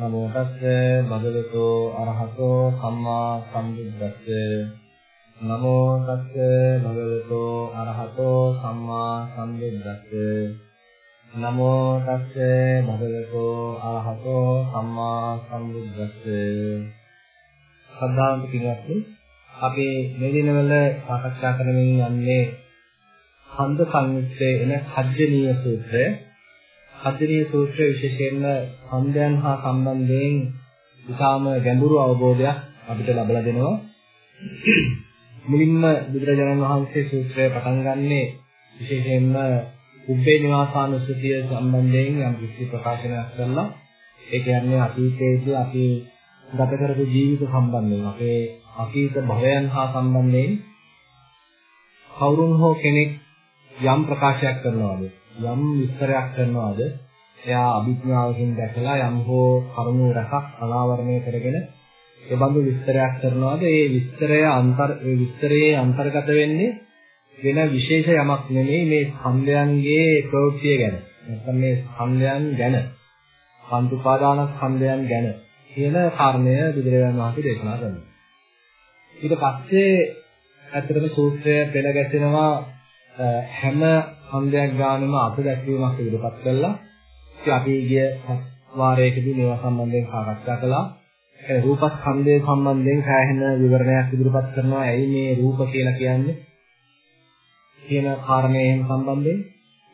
නමෝ තස්ස භගවතු අරහතෝ සම්මා සම්බුද්දස්ස. නමෝ තස්ස භගවතු අරහතෝ සම්මා සම්බුද්දස්ස. නමෝ තස්ස භගවතු අරහතෝ සම්මා සම්බුද්දස්ස. සද්ධාන්ත පින්වත්නි අපි මේ දිනවල සාකච්ඡා කරමින් යන්නේ හන්ද සංයුත්තේ එන කජ්ජනීය සූත්‍රය. හතරේ සූත්‍රය විශේෂයෙන්ම හන්දයන් හා සම්බන්ධයෙන් ඉතාම ගැඹුරු අවබෝධයක් අපිට ලබා දෙනවා. මුලින්ම බුදුරජාණන් වහන්සේ සූත්‍රය පටන් ගන්නේ විශේෂයෙන්ම උබ්බේ නිවාසානුස්සතිය සම්බන්ධයෙන් යම් කිසි ප්‍රකාශනයක් කරලා ඒ කියන්නේ අතීතයේදී අපි ගත කරපු ජීවිත සම්බන්ධයෙන් අපේ අතීත භවයන් හා සම්බන්ධයෙන් කවුරුන් හෝ කෙනෙක් යම් ප්‍රකාශයක් කරනවාද යම් විස්තරයක් කරනවාද? එයා අභිඥාවකින් දැකලා යම් හෝ කරුණු රසක් අනාවරණය කරගෙන ඒ බඳු විස්තරයක් කරනවාද? ඒ විස්තරය අන්තර් ඒ විස්තරයේ අන්තර්ගත වෙන්නේ වෙන විශේෂ යමක් නෙමෙයි මේ ස්කන්ධයන්ගේ ප්‍රවෘත්තිය ගැන. නැත්නම් මේ ස්කන්ධයන් ගැන. පංච උපාදාන ස්කන්ධයන් ගැන කියන කාරණය බුදුරජාණන් වහන්සේ දේශනා කරනවා. ඊට පස්සේ ඇත්තටම සූත්‍රය පෙළ ගැසෙනවා හැම ඡන්දයක් ගානම අත දැක්වීමක් ඉදිරිපත් කළා. ඉතින් අපි ගිය වාරයකදී මේවා සම්බන්ධයෙන් සාකච්ඡා කළා. ඒ රූපස්කන්ධය සම්බන්ධයෙන් සෑහෙන විවරණයක් ඉදිරිපත් කරනවා. ඇයි මේ රූප කියලා කියන්නේ? කියන කාරණයෙන් සම්බන්ධයෙන්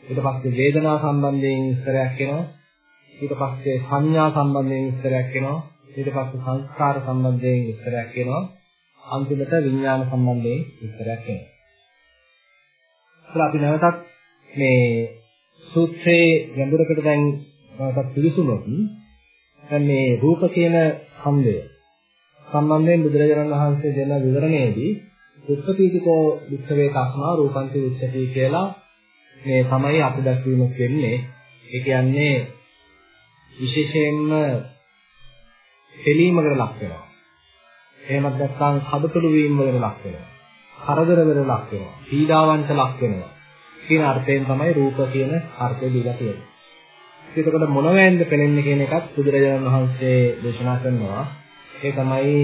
ඊට පස්සේ වේදනා සම්බන්ධයෙන් විස්තරයක් එනවා. ඊට පස්සේ සංඥා සම්බන්ධයෙන් විස්තරයක් එනවා. ඊට පස්සේ සංස්කාර සම්බන්ධයෙන් විස්තරයක් එනවා. අන්තිමට විඥාන සම්බන්ධයෙන් විස්තරයක් එනවා. අපි නැවතත් මේ සූත්‍රයේ ගැඹුරකට දැන් නැවතත් පිළිසුනොත් දැන් මේ රූප කියන ඛණ්ඩය සම්බන්ධයෙන් බුදුරජාණන් වහන්සේ දෙන විවරණයේදී උත්පතිකෝ වික්ෂවේ තස්මා රූපන්ති විච්ඡති කියලා මේ තමයි අපි දැක්වීම වෙන්නේ. ඒ කියන්නේ විශේෂයෙන්ම පිළීමකට ලක් වෙනවා. එහෙමත් නැත්නම් කඩතුළු වීම වලට ලක් වෙනවා. කරදර වලට ලක් වෙනවා. පීඩාවන්ට ලක් වෙනවා. කියන අර්ථයෙන් තමයි රූප කියන අර්ථය දීලා තියෙන්නේ. එතකොට මොනවැන්ද පෙනෙන්නේ කියන එකත් බුදුරජාණන් වහන්සේ දේශනා කරනවා. ඒ තමයි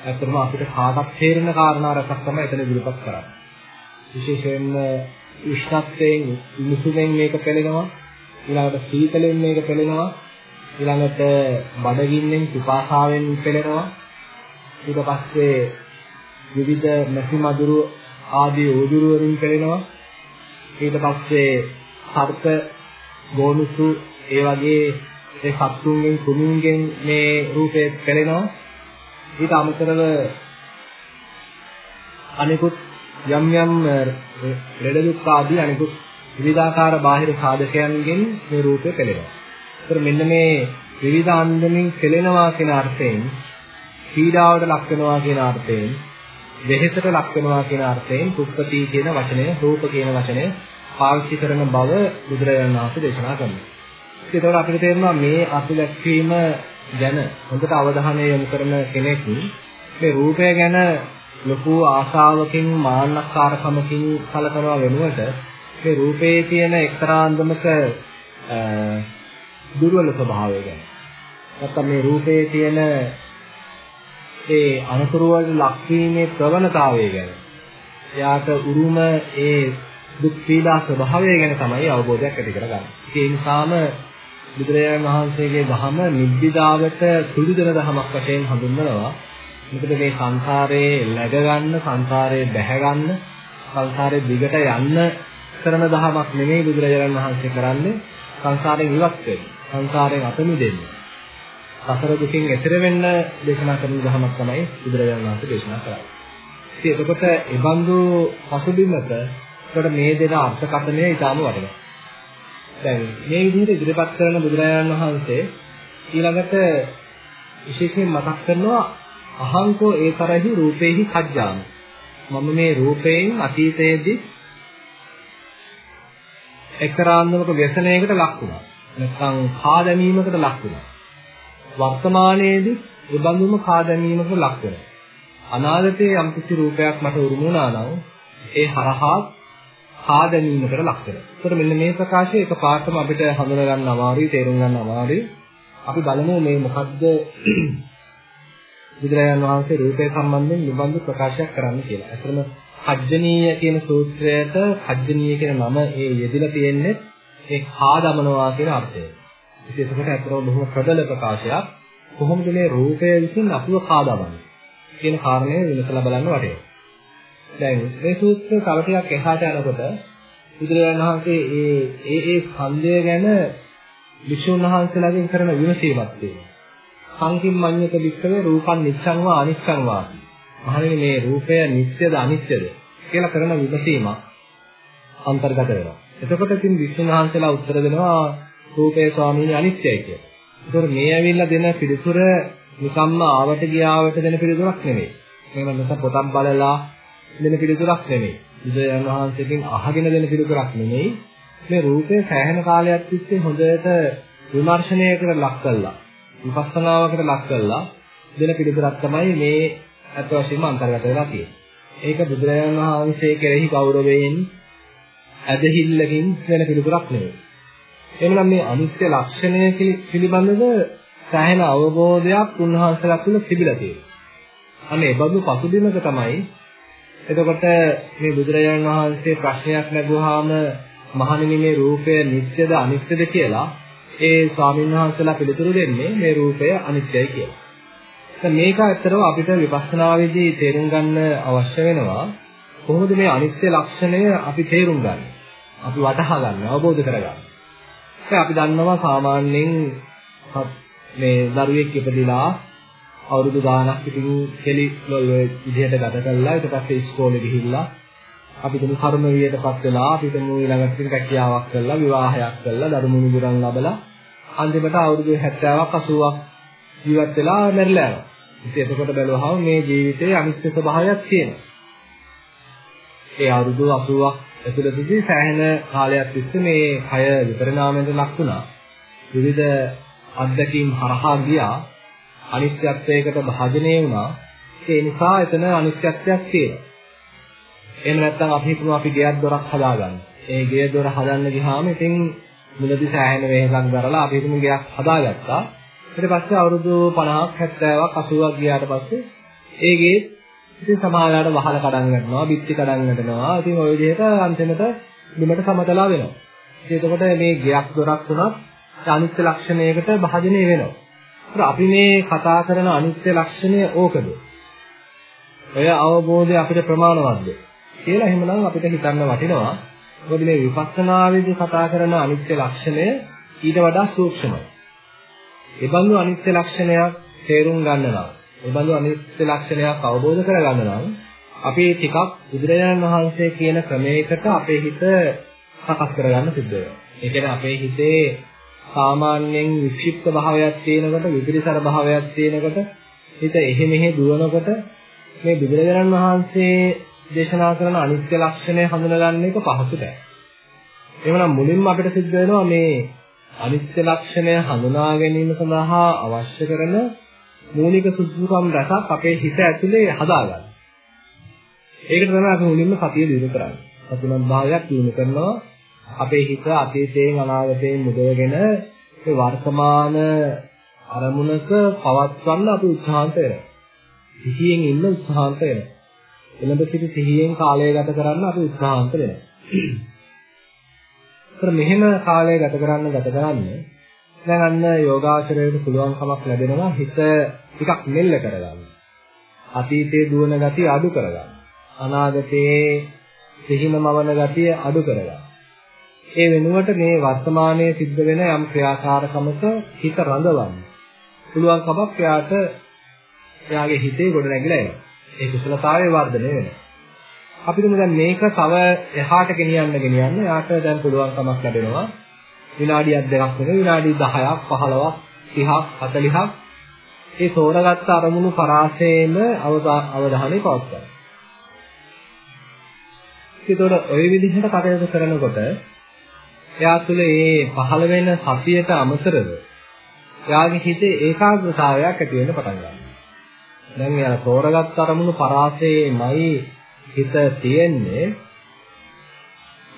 ඇත්තටම අපිට කාටත් තේරෙන කාරණා රසක් තමයි එතන ඉදිරිපත් කරන්නේ. විශේෂයෙන්ම උෂ්ණත්වයෙන් උණුසුමෙන් මේක පෙළෙනවා. ඊළඟට සීතලෙන් මේක පෙළෙනවා. ඊළඟට බඩගින්නෙන් පිපාසාවෙන් පෙළෙනවා. ඊට පස්සේ විවිධ මැසි මදුරු ආදී උදුරු වලින් පෙළෙනවා. ඊට පස්සේ සර්ප ගෝනුසු ඒ වගේ ඒ සත්තුන්ගෙන් කුණුන්ගෙන් මේ රූපේ පෙළෙනවා ඊට අමතරව අනිකුත් යම් යම් ලෙඩ දුක් ආදී අනිකුත් විවිධාකාර බාහිර සාධකයන්ගෙන් මේ රූපය පෙළෙනවා. ඒතර මෙන්න මේ විවිධ අන්දමින් පෙළෙනවා කියන අර්ථයෙන් පීඩාවට ලක් වෙනවා කියන අර්ථයෙන් වෙහෙසට ලක් වෙනවා කියන අර්ථයෙන් කුප්පති කියන වචනය රූප කියන වචනය පාවිච්චි කරන බව බුදුරජාණන් වහන්සේ දේශනා කරනවා. ඒකතකොට අපිට තේරෙනවා මේ අතු දැක්වීම ගැන හොඳට අවධානය යොමු කරන කෙනෙක් මේ රූපය ගැන ලොකු ආශාවකින් මාන්නකාරකමකින් කලකනවා වෙනුවට මේ රූපයේ තියෙන එක්තරා අන්දමක දුර්වල ස්වභාවය ගැන නැත්නම් මේ රූපයේ තියෙන ඒ අනුතුරු වල ලක්වීමේ ප්‍රවණතාවය ගැන එයාට උරුම ඒ දුක් පීඩා ස්වභාවය ගැන තමයි අවබෝධයක් ඇති කරගන්නේ. ඒ නිසාම බුදුරජාණන් වහන්සේගේ ධහම නිබ්බිදාවට සුළු දෙන ධමයක් වශයෙන් හඳුන්වනවා. මොකද මේ සංසාරේ läග ගන්න, සංසාරේ බැහැ ගන්න, සංසාරේ දිගට යන්න කරන ධමයක් නෙමෙයි බුදුරජාණන් වහන්සේ කරන්නේ. සංසාරයෙන් ඉවත් වෙන්න, සංසාරයෙන් අත මිදෙන්න. සසර දුකින් එතර වෙන්න දේශනා කරන ධර්මයක් තමයි බුදුරජාණන් වහන්සේ දේශනා කරන්නේ. ඉතින් එතකොට ඒ බඳු පසුබිමක එතකොට මේ දෙන අර්ථකථනය ඊටාම වටිනවා. දැන් මේ විදිහට ඉදිරිපත් කරන බුදුරජාණන් වහන්සේ ඊළඟට විශේෂයෙන් මතක් කරනවා අහංකෝ ඒ තරහි රූපේහි කජ්ජාම. මම මේ රූපයෙන් අතීතයේදී එක්තරාන්දමක ව්‍යසනයකට ලක් වුණා. නැත්නම් කා දැමීමකට ලක් වුණා. වර්තමානයේදී ඒ බඳුම කා දැමීමකට ලක් වෙනවා. අනාගතයේ යම්කිසි රූපයක් මට උරුම වුණා නම් ඒ හරහා හා දැනීමකට ලක් වෙනවා. ඒතර මෙන්න මේ ප්‍රකාශය එක පාඩම අපිට හඳුනා ගන්න අමාරුයි, තේරුම් ගන්න අමාරුයි. අපි බලමු මේ මොකද්ද බුදුරජාණන් වහන්සේ රූපය සම්බන්ධයෙන් නිබඳු ප්‍රකාශයක් කරන්න කියලා. අතරම කජ්ජනීය කියන සූත්‍රයට කජ්ජනීය කියන නම ඒ යෙදিলা තියෙන්නේ ඒ හා දමනවා කියන අර්ථය. ඉතින් ඒකට අතරම බොහොම ප්‍රබල ප්‍රකාශයක්. කොහොමද මේ රූපය විසින් අපිව හා දමන්නේ කියන කාරණය විමසලා බලන්න වටේ. දැන් මේ සූත්‍රය තව ටිකක් එහාට යනකොට බුදුරජාණන් වහන්සේ ඒ ඒ ඒ ස්කන්ධය ගැන වික්ෂුන් වහන්සේලාගෙන් කරන විමසීමක් තියෙනවා. සංකින් මඤ්ඤක වික්‍රේ රූපං නිච්ඡං වා අනිච්ඡං වා. මහණෙනි මේ රූපය නිට්ටයද අනිත්‍යද කියලා කරන විමසීමක් අන්තර්ගත වෙනවා. එතකොට ඉතින් වික්ෂුන් වහන්සේලා උත්තර දෙනවා රූපේ ස්වාමීනි අනිත්‍යයි කියලා. ඒතකොට මේ ඇවිල්ලා දෙන පිළිතුර නිකම්ම ආවට ගියාවට දෙන පිළිතුරක් නෙමෙයි. මේක නිසා පොතක් බලලා දෙන පිළිතුරක් නෙමෙයි. බුදුරජාණන් වහන්සේගෙන් අහගෙන දෙන පිළිතුරක් නෙමෙයි. මේ රූපය සෑහෙන කාලයක් තිස්සේ හොඳට විමර්ශනයකට ලක් කළා. විපස්සනාවකට ලක් කළා දෙන පිළිතුරක් තමයි මේ අත් වශයෙන්ම අන්තර්ගත වෙලා තියෙන්නේ. ඒක බුදුරජාණන් වහන්සේ කෙරෙහි ගෞරවයෙන් ඇදහිල්ලකින් වෙන පිළිතුරක් නෙවෙයි. එhmenan මේ අනිත්‍ය ලක්ෂණය පිළිබඳව සෑහෙන අවබෝධයක් උන්වහන්සේලා තුළ තිබිලා තියෙනවා. අනේ බඳු පසුබිමක තමයි එතකොට මේ බුදුරජාණන් වහන්සේ ප්‍රශ්නයක් නැගුවාම මහණෙනි මේ රූපය නිට්ටයද අනිත්‍යද කියලා ඒ ස්වාමීන් වහන්සේලා පිළිතුරු දෙන්නේ මේ රූපය අනිත්‍යයි කියලා. දැන් මේක ඇත්තටම අපිට විපස්සනාවේදී තේරුම් ගන්න අවශ්‍ය වෙනවා කොහොමද මේ අනිත්‍ය ලක්ෂණය අපි තේරුම් ගන්න. අපි වටහා ගන්න, අවබෝධ කරගන්න. දැන් අපි දන්නවා සාමාන්‍යයෙන් මේ දරුවෙක් ඉපදිලා අවුරුදු ගාණක් ඉතින් කෙලි විදිහට ගත කළා ඊට පස්සේ ඉස්කෝලේ ගිහිල්ලා අපි තුමු කර්ම වියටපත් වෙලා අපි තුමු ඊළඟට ඉතින් රැකියාවක් කළා විවාහයක් කළා දරුණු මුගුරන් ලබලා අන්තිමට අවුරුදු 70ක් 80ක් ජීවත් වෙලා මැරිලා යනවා. ඉතින් එතකොට බැලුවහම මේ ජීවිතයේ අනිත්‍ය ස්වභාවයක් තියෙනවා. ඒ අවුරුදු 80ක් ඇතුළතදී සෑහෙන කාලයක් තිස්සේ මේ කය විපරිණාමයට ලක් වුණා. විවිධ අත්දැකීම් හරහා ගියා අනිත්‍යත්වයකට භාජනය වුණා. ඒ නිසා එතන අනිත්‍යත්වයක් තියෙනවා. එහෙම නැත්නම් අපි හිතමු අපි ගෙයක් දොරක් හදාගන්න. ඒ ගේ දොර හදන්න ගියාම ඉතින් මුලදී සෑහෙන වෙහෙසක් දරලා අපි හිතමු ගෙයක් හදාගත්තා. ඊට පස්සේ අවුරුදු 50ක් 70ක් 80ක් ගියාට පස්සේ ඒ ගේ ඉතින් සමහරවිට වහල කඩන් ගන්නවා, බිත්ති කඩන් ගන්නවා. ඉතින් ওই විදිහට අන්තිමට බිමට සමතලා වෙනවා. ඉතින් එතකොට මේ ගෙයක් දොරක් වුණත් අනිත්‍ය ලක්ෂණයකට භාජනය වෙනවා. අපි මේ කතා කරන අනිත්‍ය ලක්ෂණය ඕකද? ඔය අවබෝධය අපිට ප්‍රමාණවත්ද? කියලා එහෙමනම් අපිට හිතන්න වටිනවා. මොකද මේ විපස්සනාවේදී කතා කරන අනිත්‍ය ලක්ෂණය ඊට වඩා සූක්ෂමයි. ඒ බඳු අනිත්‍ය ලක්ෂණයක් තේරුම් ගන්න නම්, ඒ බඳු අනිත්‍ය ලක්ෂණයක් අවබෝධ කරගන්න නම් අපි ටිකක් බුදුරජාණන් වහන්සේ කියන ක්‍රමයකට අපේ හිත සකස් කරගන්න සිද්ධ වෙනවා. ඒ කියන්නේ අපේ හිතේ සාමාන්‍යයෙන් වික්ෂිප්ත භාවයක් තියෙනකොට විපිරිසර භාවයක් තියෙනකොට හිත එහෙ මෙහෙ දුවනකොට මේ බුදුරජාණන් වහන්සේ දේශනා කරන අනිත්‍ය ලක්ෂණය හඳුනගන්න එක පහසු නෑ. එhmenan මුලින්ම අපිට සිද්ධ වෙනවා මේ අනිත්‍ය ලක්ෂණය හඳුනා ගැනීම සඳහා අවශ්‍ය කරන මූලික සුසුකම් රසක් අපේ හිත ඇතුලේ හදාගන්න. ඒකට තමයි අපි මුලින්ම සතිය දිනු කරන්නේ. සතුටුමත් භාවයක් දිනු කරනවා අපේ හිත අතීතයෙන් අනාගතයෙන් මුදවගෙන ඒ වර්තමාන අරමුණක පවත්වන්න අපි උත්සාහන්ත වෙනවා. සිහියෙන් ඉන්න උත්සාහන්ත වෙනවා. එළඹ සිටි සිහියෙන් කාලය ගත කරන්න අපි උත්සාහන්ත වෙනවා. ඒතර මෙහෙම කාලය ගත කරන්න ගත කරන්න දැන් අන්න යෝගාචරයට පුළුවන්කමක් ලැබෙනවා හිත ටිකක් මෙල්ල කරගන්න. අතීතයේ දුවන ගතිය අඩු කරගන්න. අනාගතයේ සිහින මවන ගතිය අඩු කරගන්න. ඒ වෙනුවට මේ වර්තමානයේ සිද්ධ වෙන යම් ක්‍රියාකාරකමක හිත රඳවන්න. පුළුවන් කමක් එයාට එයාගේ හිතේ ගොඩ නැගිලා එනවා. ඒ කුසලතාවයේ වර්ධනය වෙනවා. අපිට දැන් මේක තව එහාට ගෙනියන්න ගෙනියන්න එයාට දැන් පුළුවන් කමක් ලැබෙනවා. විනාඩියක් දෙකක් නෙවෙයි විනාඩි 10ක් 15ක් 30ක් 40ක් ඒ තෝරගත්ත අරමුණු පරාසයෙන් අවධානය පවත්වන්න. ඒතකොට ওই විදිහට කටයුතු කරනකොට එයා තුළ මේ පහළ වෙන සතියට අමතරව එයාගේ හිතේ ඒකාග්‍රතාවයක් ඇති වෙන්න පටන් ගන්නවා. දැන් එයා තෝරගත් අරමුණු පරාසයේමයි හිත තියෙන්නේ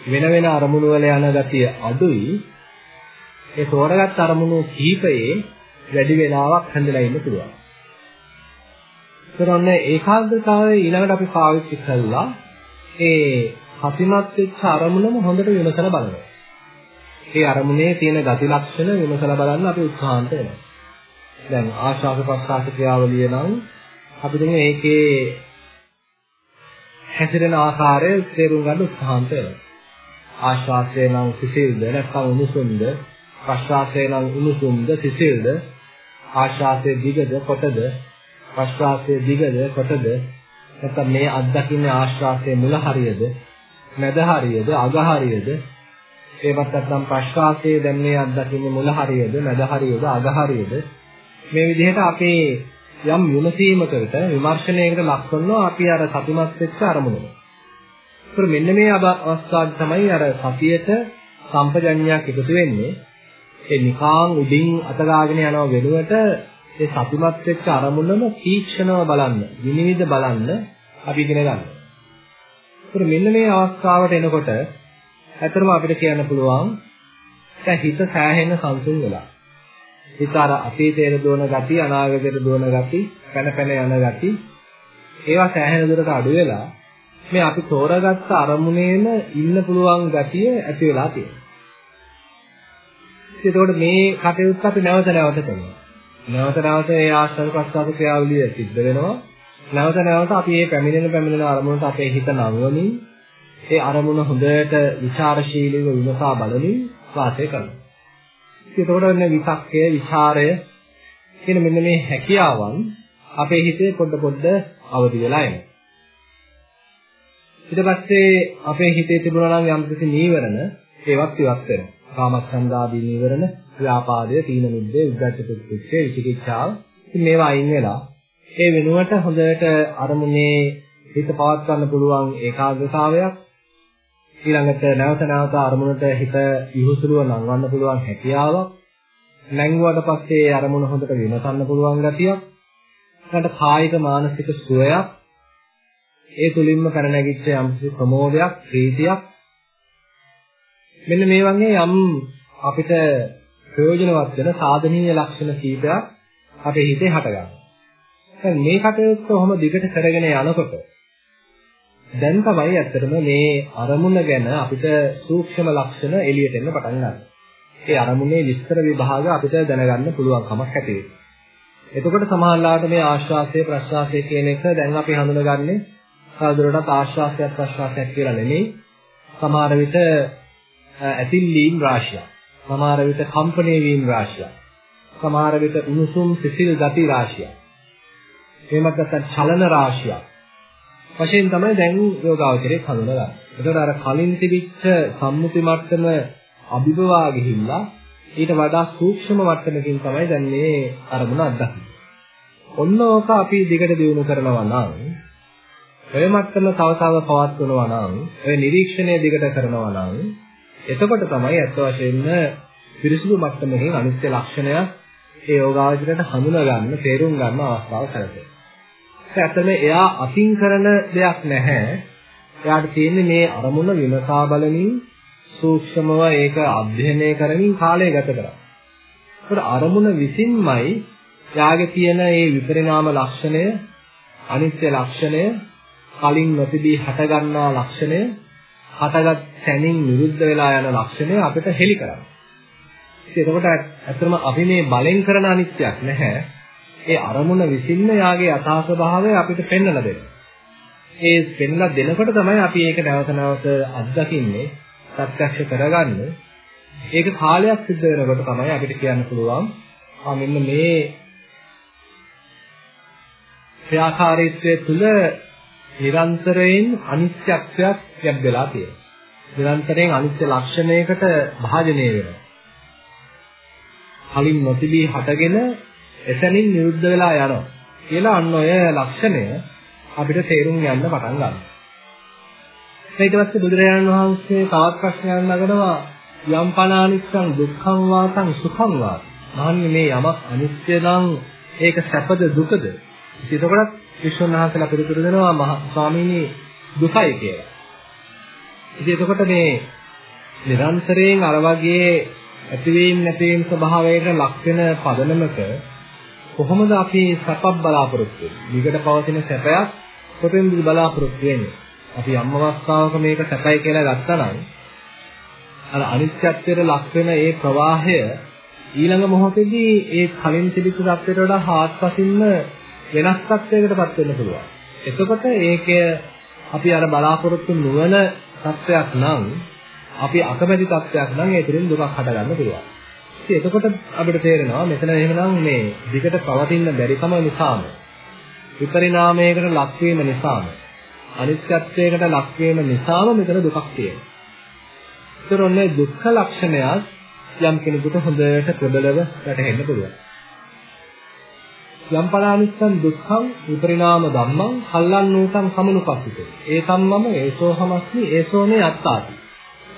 වෙන වෙන අරමුණු වල යන ගතිය අඩුයි. ඒ තෝරගත් අරමුණු කීපයේ වැඩි වෙලාවක් හැඳලා ඉන්න පුළුවන්. ඒතරොන්න ඒකාග්‍රතාවය ඊළඟට අපි පාවිච්චි කළා ඒ සතිමත් වෙච්ච අරමුණම හොඳට විමසලා බලනවා. ඒ අරමුණේ තියෙන ගති ලක්ෂණ විමසලා බලන්න අපි උත්සාහන්ත වෙනවා. දැන් ආශාස ප්‍රසආස ක්‍රියාවලිය නම් අපි දුන්නේ ඒකේ හැසිරෙන ආකාරය තේරුම් ගන්න උත්සාහන්ත වෙනවා. ආශ්වාසය නම් සිසිල්ද නැත්නම් උණුසුම්ද ප්‍රශ්වාසය නම් උණුසුම්ද සිසිල්ද? ආශ්වාසයේ දිගද කොටද? ප්‍රශ්වාසයේ දිගද කොටද? නැත්නම් මේ අත්දකින්නේ ආශ්වාසයේ මුල හරියද? මැද හරියද? අග හරියද? ඒවත් නැත්නම් ප්‍රශ්වාසයේ දැන් මේ අත්දකින්නේ මුල හරියද? මැද හරියද? අග හරියද? මේ විදිහට අපේ යම් විමසීමකට විමර්ශනයකට ලක් කරනවා අපි අර සතුටුමත් වෙච්ච අරමුණ. ඒත් මෙන්න මේ අවස්ථාවේ තමයි අර සතියට සම්පජඤ්ඤයක් එකතු වෙන්නේ. ඒ නිකාං උඩින් අතගාගෙන යනව වෙනුවට ඒ සතුටුමත් වෙච්ච අරමුණම තීක්ෂණව බලන්න, විනිවිද බලන්න අපි ඉගෙන ගන්නවා. ඒත් මෙන්න මේ අවස්ථාවට එනකොට ඇත්තටම අපිට කියන්න පුළුවන් දැන් හිත සෑහෙන සංසුන් වෙලා. හිත අර අතීතයේ දුවන ගති අනාගතයේ දුවන ගති පැන පැන යන ගති ඒවා සෑහෙන දුරට අඩු වෙලා මේ අපි තෝරාගත්ත අරමුණේම ඉන්න පුළුවන් ගතිය ඇති වෙලා තියෙනවා. එතකොට මේ කටයුත්ත අපි නැවත නැවත කරනවා. නැවත නැවත ඒ ආස්වාද ප්‍රසවාස ක්‍රියාවලිය සිද්ධ වෙනවා. නැවත නැවත අපි මේ පැමිණෙන පැමිණෙන අරමුණට අපේ හිත නංවමින් ඒ අරමුණ හොඳට විචාරශීලීව විමසා බලමින් වාසය කරනවා. එතකොට මේ විතක්කය, ਵਿਚාරය කියන මෙන්න මේ හැකියාවන් අපේ හිතේ පොඩ පොඩ අවදි වෙලා එනවා. ඊට පස්සේ අපේ හිතේ තිබුණා නම් යම්කිසි නීවරණ ඒවත් ඉවත් වෙනවා. කාමච්ඡන්දාදී නීවරණ, ව්‍යාපාදය, තීන මිද්දේ, උද්ධච්ච කුච්චේ, විචිකිච්ඡාව. ඉතින් මේවා අයින් වෙලා ඒ වෙනුවට හොඳට අරමුණේ හිත පවත් ගන්න පුළුවන් ඒකාග්‍රතාවයක්. ඊළඟට නැවත නැවත අරමුණට හිත විහුසුලුව නංවන්න පුළුවන් හැකියාවක්. නැංගුවට පස්සේ අරමුණ හොඳට විමසන්න පුළුවන් ගතියක්. ඊළඟට කායික මානසික සුවයක්. ඒ තුලින්ම පැන නැගිච්ච යම්කිසි ප්‍රමෝදයක් ප්‍රීතියක්. මෙන්න මේ වගේ යම් අපිට ප්‍රයෝජනවත් වෙන සාධනීය ලක්ෂණ කීපයක් අපේ හිතේ හටගන්නවා. දැන් මේ කටයුත්ත කොහොම දිගට කරගෙන යනකොට දැන් තමයි ඇත්තටම මේ අරමුණ ගැන අපිට සූක්ෂම ලක්ෂණ එළියට එන්න පටන් ගන්න. ඒ අරමුණේ විස්තර විභාග අපිට දැනගන්න පුළුවන්කමක් ඇති එතකොට සමහරවිට මේ ආශ්වාසය ප්‍රශ්වාසය කියන එක දැන් අපි හඳුනගන්නේ තවදුරටත් ආශ්වාසයක් ප්‍රශ්වාසයක් කියලා නෙමෙයි. සමහර විට ඇතිල්ලීම් රාශියක්. සමහර විට කම්පණය වීම රාශියක්. සමහර විට උණුසුම් සිසිල් ගති රාශියක්. එහෙමත් නැත්නම් චලන රාශියක්. වශයෙන් තමයි දැන් යෝගාවචරයේ හඳුනගන්නේ. ඒකට අර කලින් තිබිච්ච සම්මුති මට්ටම අභිබවා ගිහිල්ලා ඊට වඩා සූක්ෂම මට්ටමකින් තමයි දැන් මේ අරමුණ අත්දකින්නේ. ඔන්න ඕක අපි දිගට දියුණු කරනවා නම් ඔය මට්ටම තව තව පවත්වනවා නම් ඔය නිරීක්ෂණය දිගට කරනවා නම් එතකොට තමයි අත් වශයෙන්ම පිරිසුදු මට්ටමකින් අනිත්‍ය ලක්ෂණය ඒ යෝගාවචරයට හඳුනා ගන්න, තේරුම් ගන්න අවස්ථාව සැලසෙනවා. ඇත්තම එයා අතින් කරන දෙයක් නැහැ. එයාට තියෙන්නේ මේ අරමුණ විමසා බලමින් සූක්ෂමව ඒක අධ්‍යයනය කරමින් කාලය ගත කරා. ඒකට අරමුණ විසින්මයි යාගේ තියෙන මේ විපරිණාම ලක්ෂණය, අනිත්‍ය ලක්ෂණය, කලින් නොතිබී හටගන්නා ලක්ෂණය, හටගත් තැනින් නිරුද්ධ වෙලා යන ලක්ෂණය අපිට හෙලි කරන්නේ. එතකොට ඇත්තටම අපි මේ බලෙන් කරන අනිත්‍යක් නැහැ. ඒ අරමුණ විසින්න යාගේ යථා ස්වභාවය අපිට පෙන්වලා දෙනවා. ඒ පෙන්ලා දෙනකොට තමයි අපි ඒක නැවත නැවත අත්දකින්නේ, ප්‍රත්‍යක්ෂ කරගන්නේ. ඒක කාලයක් සිද්ධ වෙනකොට තමයි අපිට කියන්න පුළුවන් ආ මෙන්න මේ ක්‍රියාකාරීත්වයේ තුල නිරන්තරයෙන් අනිත්‍යත්වයක් ලැබෙලා තියෙනවා. නිරන්තරයෙන් අනිත්‍ය ලක්ෂණයකට භාජනය වෙනවා. කලින් නොතිබී හටගෙන එසැනින් නිරුද්ධ වෙලා යනවා කියලා අන්න ඔය ලක්ෂණය අපිට තේරුම් ගන්න පටන් ගන්නවා. ඊට පස්සේ බුදුරජාණන් වහන්සේ තවත් ප්‍රශ්නයක් නගනවා යම් පනානිච්ඡං දුක්ඛං වාතං සුඛං වාත. මහන්නේ මේ යමක් අනිත්‍ය නම් ඒක සැපද දුකද? එතකොට විශ්වනාථලා පිළිතුරු දෙනවා මහ ස්වාමීනි දුකයි කියලා. ඉතින් එතකොට මේ නිරන්තරයෙන් අර වගේ ඇතිවීම නැතිවීම ස්වභාවයට ලක් වෙන පදනමක කොහොමද අපි සැපක් බලාපොරොත්තු වෙන්නේ? විකට පවතින සැපයක් කොතෙන්ද බලාපොරොත්තු වෙන්නේ? අපි යම් අවස්ථාවක මේක සැපයි කියලා ගත්තා නම් අර අනිත්‍යත්වයට ලක් වෙන ඒ ප්‍රවාහය ඊළඟ මොහොතේදී ඒ කලින් තිබිච්ච තත්ත්වයට වඩා හාත්පසින්ම වෙනස් තත්ත්වයකටපත් වෙන්න පුළුවන්. එතකොට ඒකේ අපි අර බලාපොරොත්තු නොවන තත්ත්වයක් නම් අපි අකමැති තත්ත්වයක් නම් ඒ තුළින් දුකක් හටගන්න පුළුවන්. ඉතින් එතකොට අපිට තේරෙනවා මෙතන එහෙමනම් මේ විකට පවතින බැරිකම නිසාම විපරිණාමයකට ලක්වීම නිසාම අනිත්‍යත්වයකට ලක්වීම නිසාම මෙතන දුකක් තියෙනවා. ඒතර ඔන්නේ දුක්ඛ ලක්ෂණයක් යම් කෙනෙකුට හොඳට ප්‍රබලව වැටහෙන්න පුළුවන්. යම් පලානිස්සං දුක්ඛං විපරිණාම ධම්මං කල්ලන්නූතං සමනුපස්සිතේ. ඒ සම්මම ඒසෝහමස්මි ඒසෝනේ අත්තාති.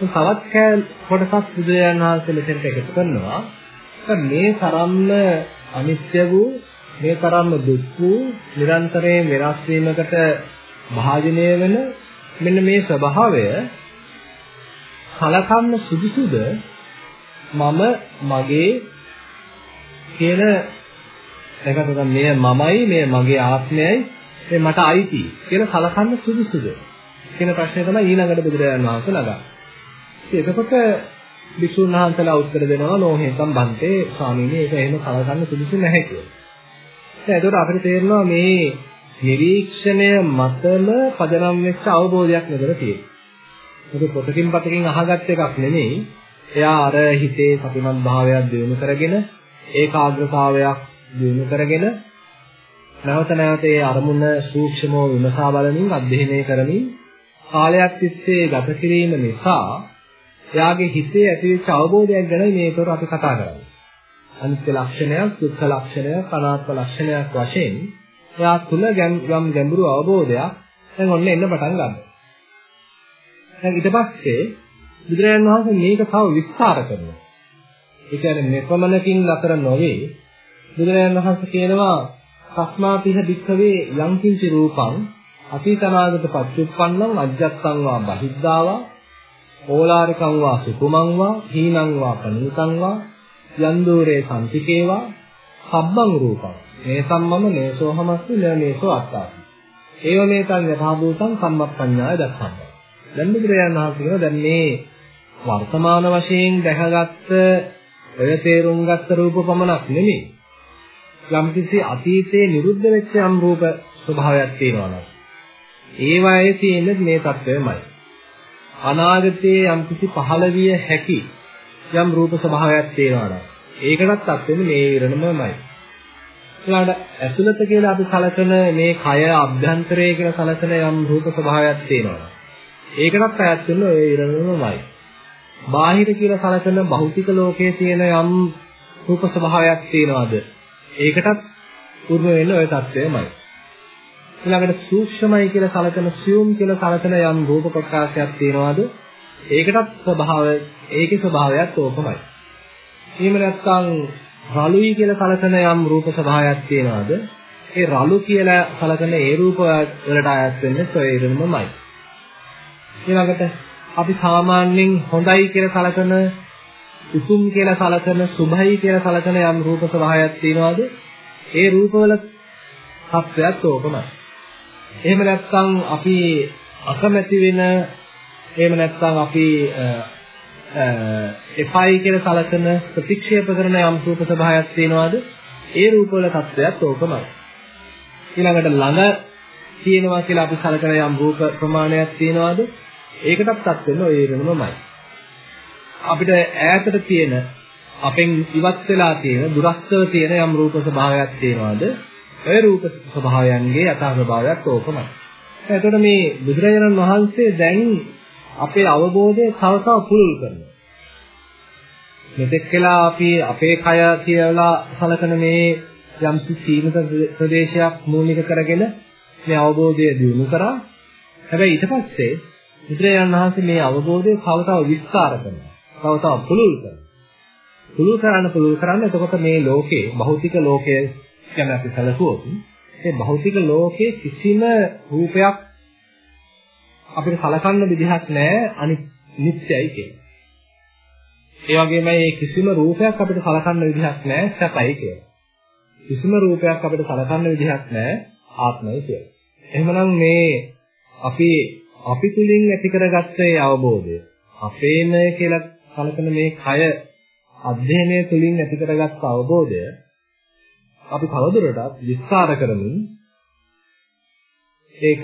තවත් කෑ කොටසක් බුදුරජාණන් වහන්සේ මෙතෙන්ට එකතු කරනවා. මේ තරම්ම අනිත්‍ය වූ මේ තරම්ම දුක් වූ නිරන්තරයෙන් වෙනස් වීමකට භාජනය වෙන මෙන්න මේ ස්වභාවය සලකන්න සුදුසුද මම මගේ කියන එකට මේ මමයි මේ මගේ ආත්මයයි මේ මට අයිති කියලා සලකන්න සුදුසුද කියන ප්‍රශ්නේ තමයි ඊළඟට බුදුරජාණන් වහන්සේ නගන්නේ. ඉතින් එතකොට විසුණු වහන්සේලා උත්තර දෙනවා නෝහෙතම් බන්තේ ස්වාමීනි ඒක එහෙම සලකන්න සුදුසු නැහැ කියලා. දැන් එතකොට අපිට තේරෙනවා මේ නිරීක්ෂණය මතම පදනම් වෙච්ච අවබෝධයක් නේද තියෙන්නේ. ඒක පොතකින් පතකින් අහගත් එකක් නෙමෙයි. එයා අර හිතේ සතිමත් භාවයක් දිනු කරගෙන ඒකාග්‍රතාවයක් දිනු කරගෙන නැවත නැවත ඒ අරමුණ සූක්ෂමව විමසා බලමින් අධ්‍යයනය කරමින් කාලයක් තිස්සේ ගත කිරීම නිසා එයාගේ හිතේ ඇතිවෙච්ච අවබෝධයක් ගැන මේකතර අපි කතා කරන්නේ. අනිත්‍ය ලක්ෂණයක්, දුක්ඛ ලක්ෂණයක්, අනාත්ම ලක්ෂණයක් වශයෙන් එයා තුල යම් ගැඹුරු අවබෝධයක් දැන් ඔන්න එන්න පටන් ගන්නවා. දැන් ඊට පස්සේ බුදුරජාණන් වහන්සේ මේක තව විස්තර කරනවා. ඒ කියන්නේ මෙපමණකින් අතර නොවේ බුදුරජාණන් වහන්සේ කියනවා සස්මාතිහ භික්ඛවේ යංකින්ච රූපං අතීතනාගත පච්චුප්පන්නං අජ්ජත්තං වා බහිද්ධාවා ඕලාරිකං වා සුකුමං වා හීනං වා පනිතං වා යන්දෝරේ සම්තිකේවා සබ්බං රූපං. මේ සම්මම නේසෝහමස්මි නේසෝ අත්තාති ඒව මේතං යථා භූතං සම්මප්පඤ්ඤාය දක්ඛන්න දැන් බුදුරජාණන් වහන්සේ කියනවා දැන් මේ වර්තමාන වශයෙන් දැකගත්ත ඔය තේරුම් ගත්ත රූප පමණක් නෙමෙයි. යම්කිසි අතීතයේ නිරුද්ධ වෙච්ච යම් රූප ස්වභාවයක් තියෙනවා නම් ඒවායේ තියෙන මේ தත්වයමයි. අනාගතයේ යම්කිසි පහළ විය හැකි යම් රූප ස්වභාවයක් තියෙනවා නම් ඒකටත් අත්වෙන්නේ මේ විරණමමයි. ඊළඟට ඇතුළත කියලා අපි කලකන මේ කය අභ්‍යන්තරය කියලා කලකන යම් රූප ස්වභාවයක් තියෙනවා. ඒකටත් පැවැත් වෙන්නේ ඔය ඉරණමමයි. බාහිර කියලා සැලකෙන භෞතික ලෝකයේ තියෙන යම් රූප ස්වභාවයක් තියනවාද? ඒකටත් උරුම වෙන්නේ ඔය தත්වයමයි. ඊළඟට සූක්ෂමයි කියලා සැලකෙන සියුම් කියලා සැලකෙන යම් රූප ප්‍රකාශයක් තියනවාද? ඒකටත් ස්වභාවය ඒකේ ස්වභාවයත් ඕකමයි. එහෙම නැත්නම් රළුයි කියලා සැලකෙන යම් රූප ස්වභාවයක් තියනවාද? ඒ රළු කියලා සැලකෙන ඒ රූප වලට අයත් වෙන්නේ ඔය ඉරණමමයි. ඊළඟට අපි සාමාන්‍යයෙන් හොඳයි කියලා සලකන උතුම් කියලා සලකන සුභයි කියලා සලකන යම් රූප ස්වභාවයක් තියනවාද? ඒ රූපවල සත්‍යයක් ඕකමයි. එහෙම නැත්නම් අපි අකමැති වෙන එහෙම නැත්නම් අපි එපයි කියලා සලකන ප්‍රතික්ෂේප කරන යම් රූප ස්වභාවයක් තියනවාද? ඒ රූපවල තත්වයක් ඕකමයි. ඊළඟට ළඟ තියෙනවා කියලා අපි සලකන යම් රූප ප්‍රමාණයක් තියනවාද? ඒකටත් අත් වෙන්න ඔය වෙනමමයි. අපිට ඈතට තියෙන අපෙන් ඉවත් වෙලා තියෙන දුරස්තව තියෙන යම් රූප ස්වභාවයක් තියෙනවාද? ඔය රූප ස්වභාවයන්ගේ යථා ස්වභාවයක් ඕකමයි. එතකොට මේ බුදුරජාණන් වහන්සේ දැන් අපේ අවබෝධය තව තව පුළුල් කරනවා. මෙතෙක් වෙලා අපි අපේ කය කියලා සලකන මේ යම් සීමිත ප්‍රදේශයක් මූලික කරගෙන මේ අවබෝධය දිනු කරා. හැබැයි ඊට පස්සේ බුදුරජාණන් වහන්සේ මේ අවබෝධය තව තව විස්තර කරනවා. තව තව පුළුල් කරනවා. පුළුල් කරන්න පුළුල් කරන්න එතකොට මේ ලෝකේ භෞතික ලෝකය ගැන අපි සැලකුවොත් ඒ භෞතික ලෝකේ කිසිම රූපයක් අපිට සලකන්න විදිහක් නැහැ අනිත්‍යයි කියන්නේ. ඒ වගේම මේ කිසිම රූපයක් අපිට සලකන්න විදිහක් නැහැ සැපයි කියලා. කිසිම රූපයක් අපිට සලකන්න විදිහක් නැහැ ආත්මයි කියලා. එහෙමනම් මේ අපි අපි තුලින් ඇති කරගත්ත ඒ අවබෝධය අපේම කියලා සලකන මේ කය අධ්‍යයනය තුලින් ඇති කරගත්ත අවබෝධය අපි තවදුරටත් විස්තර කරමින් ඒක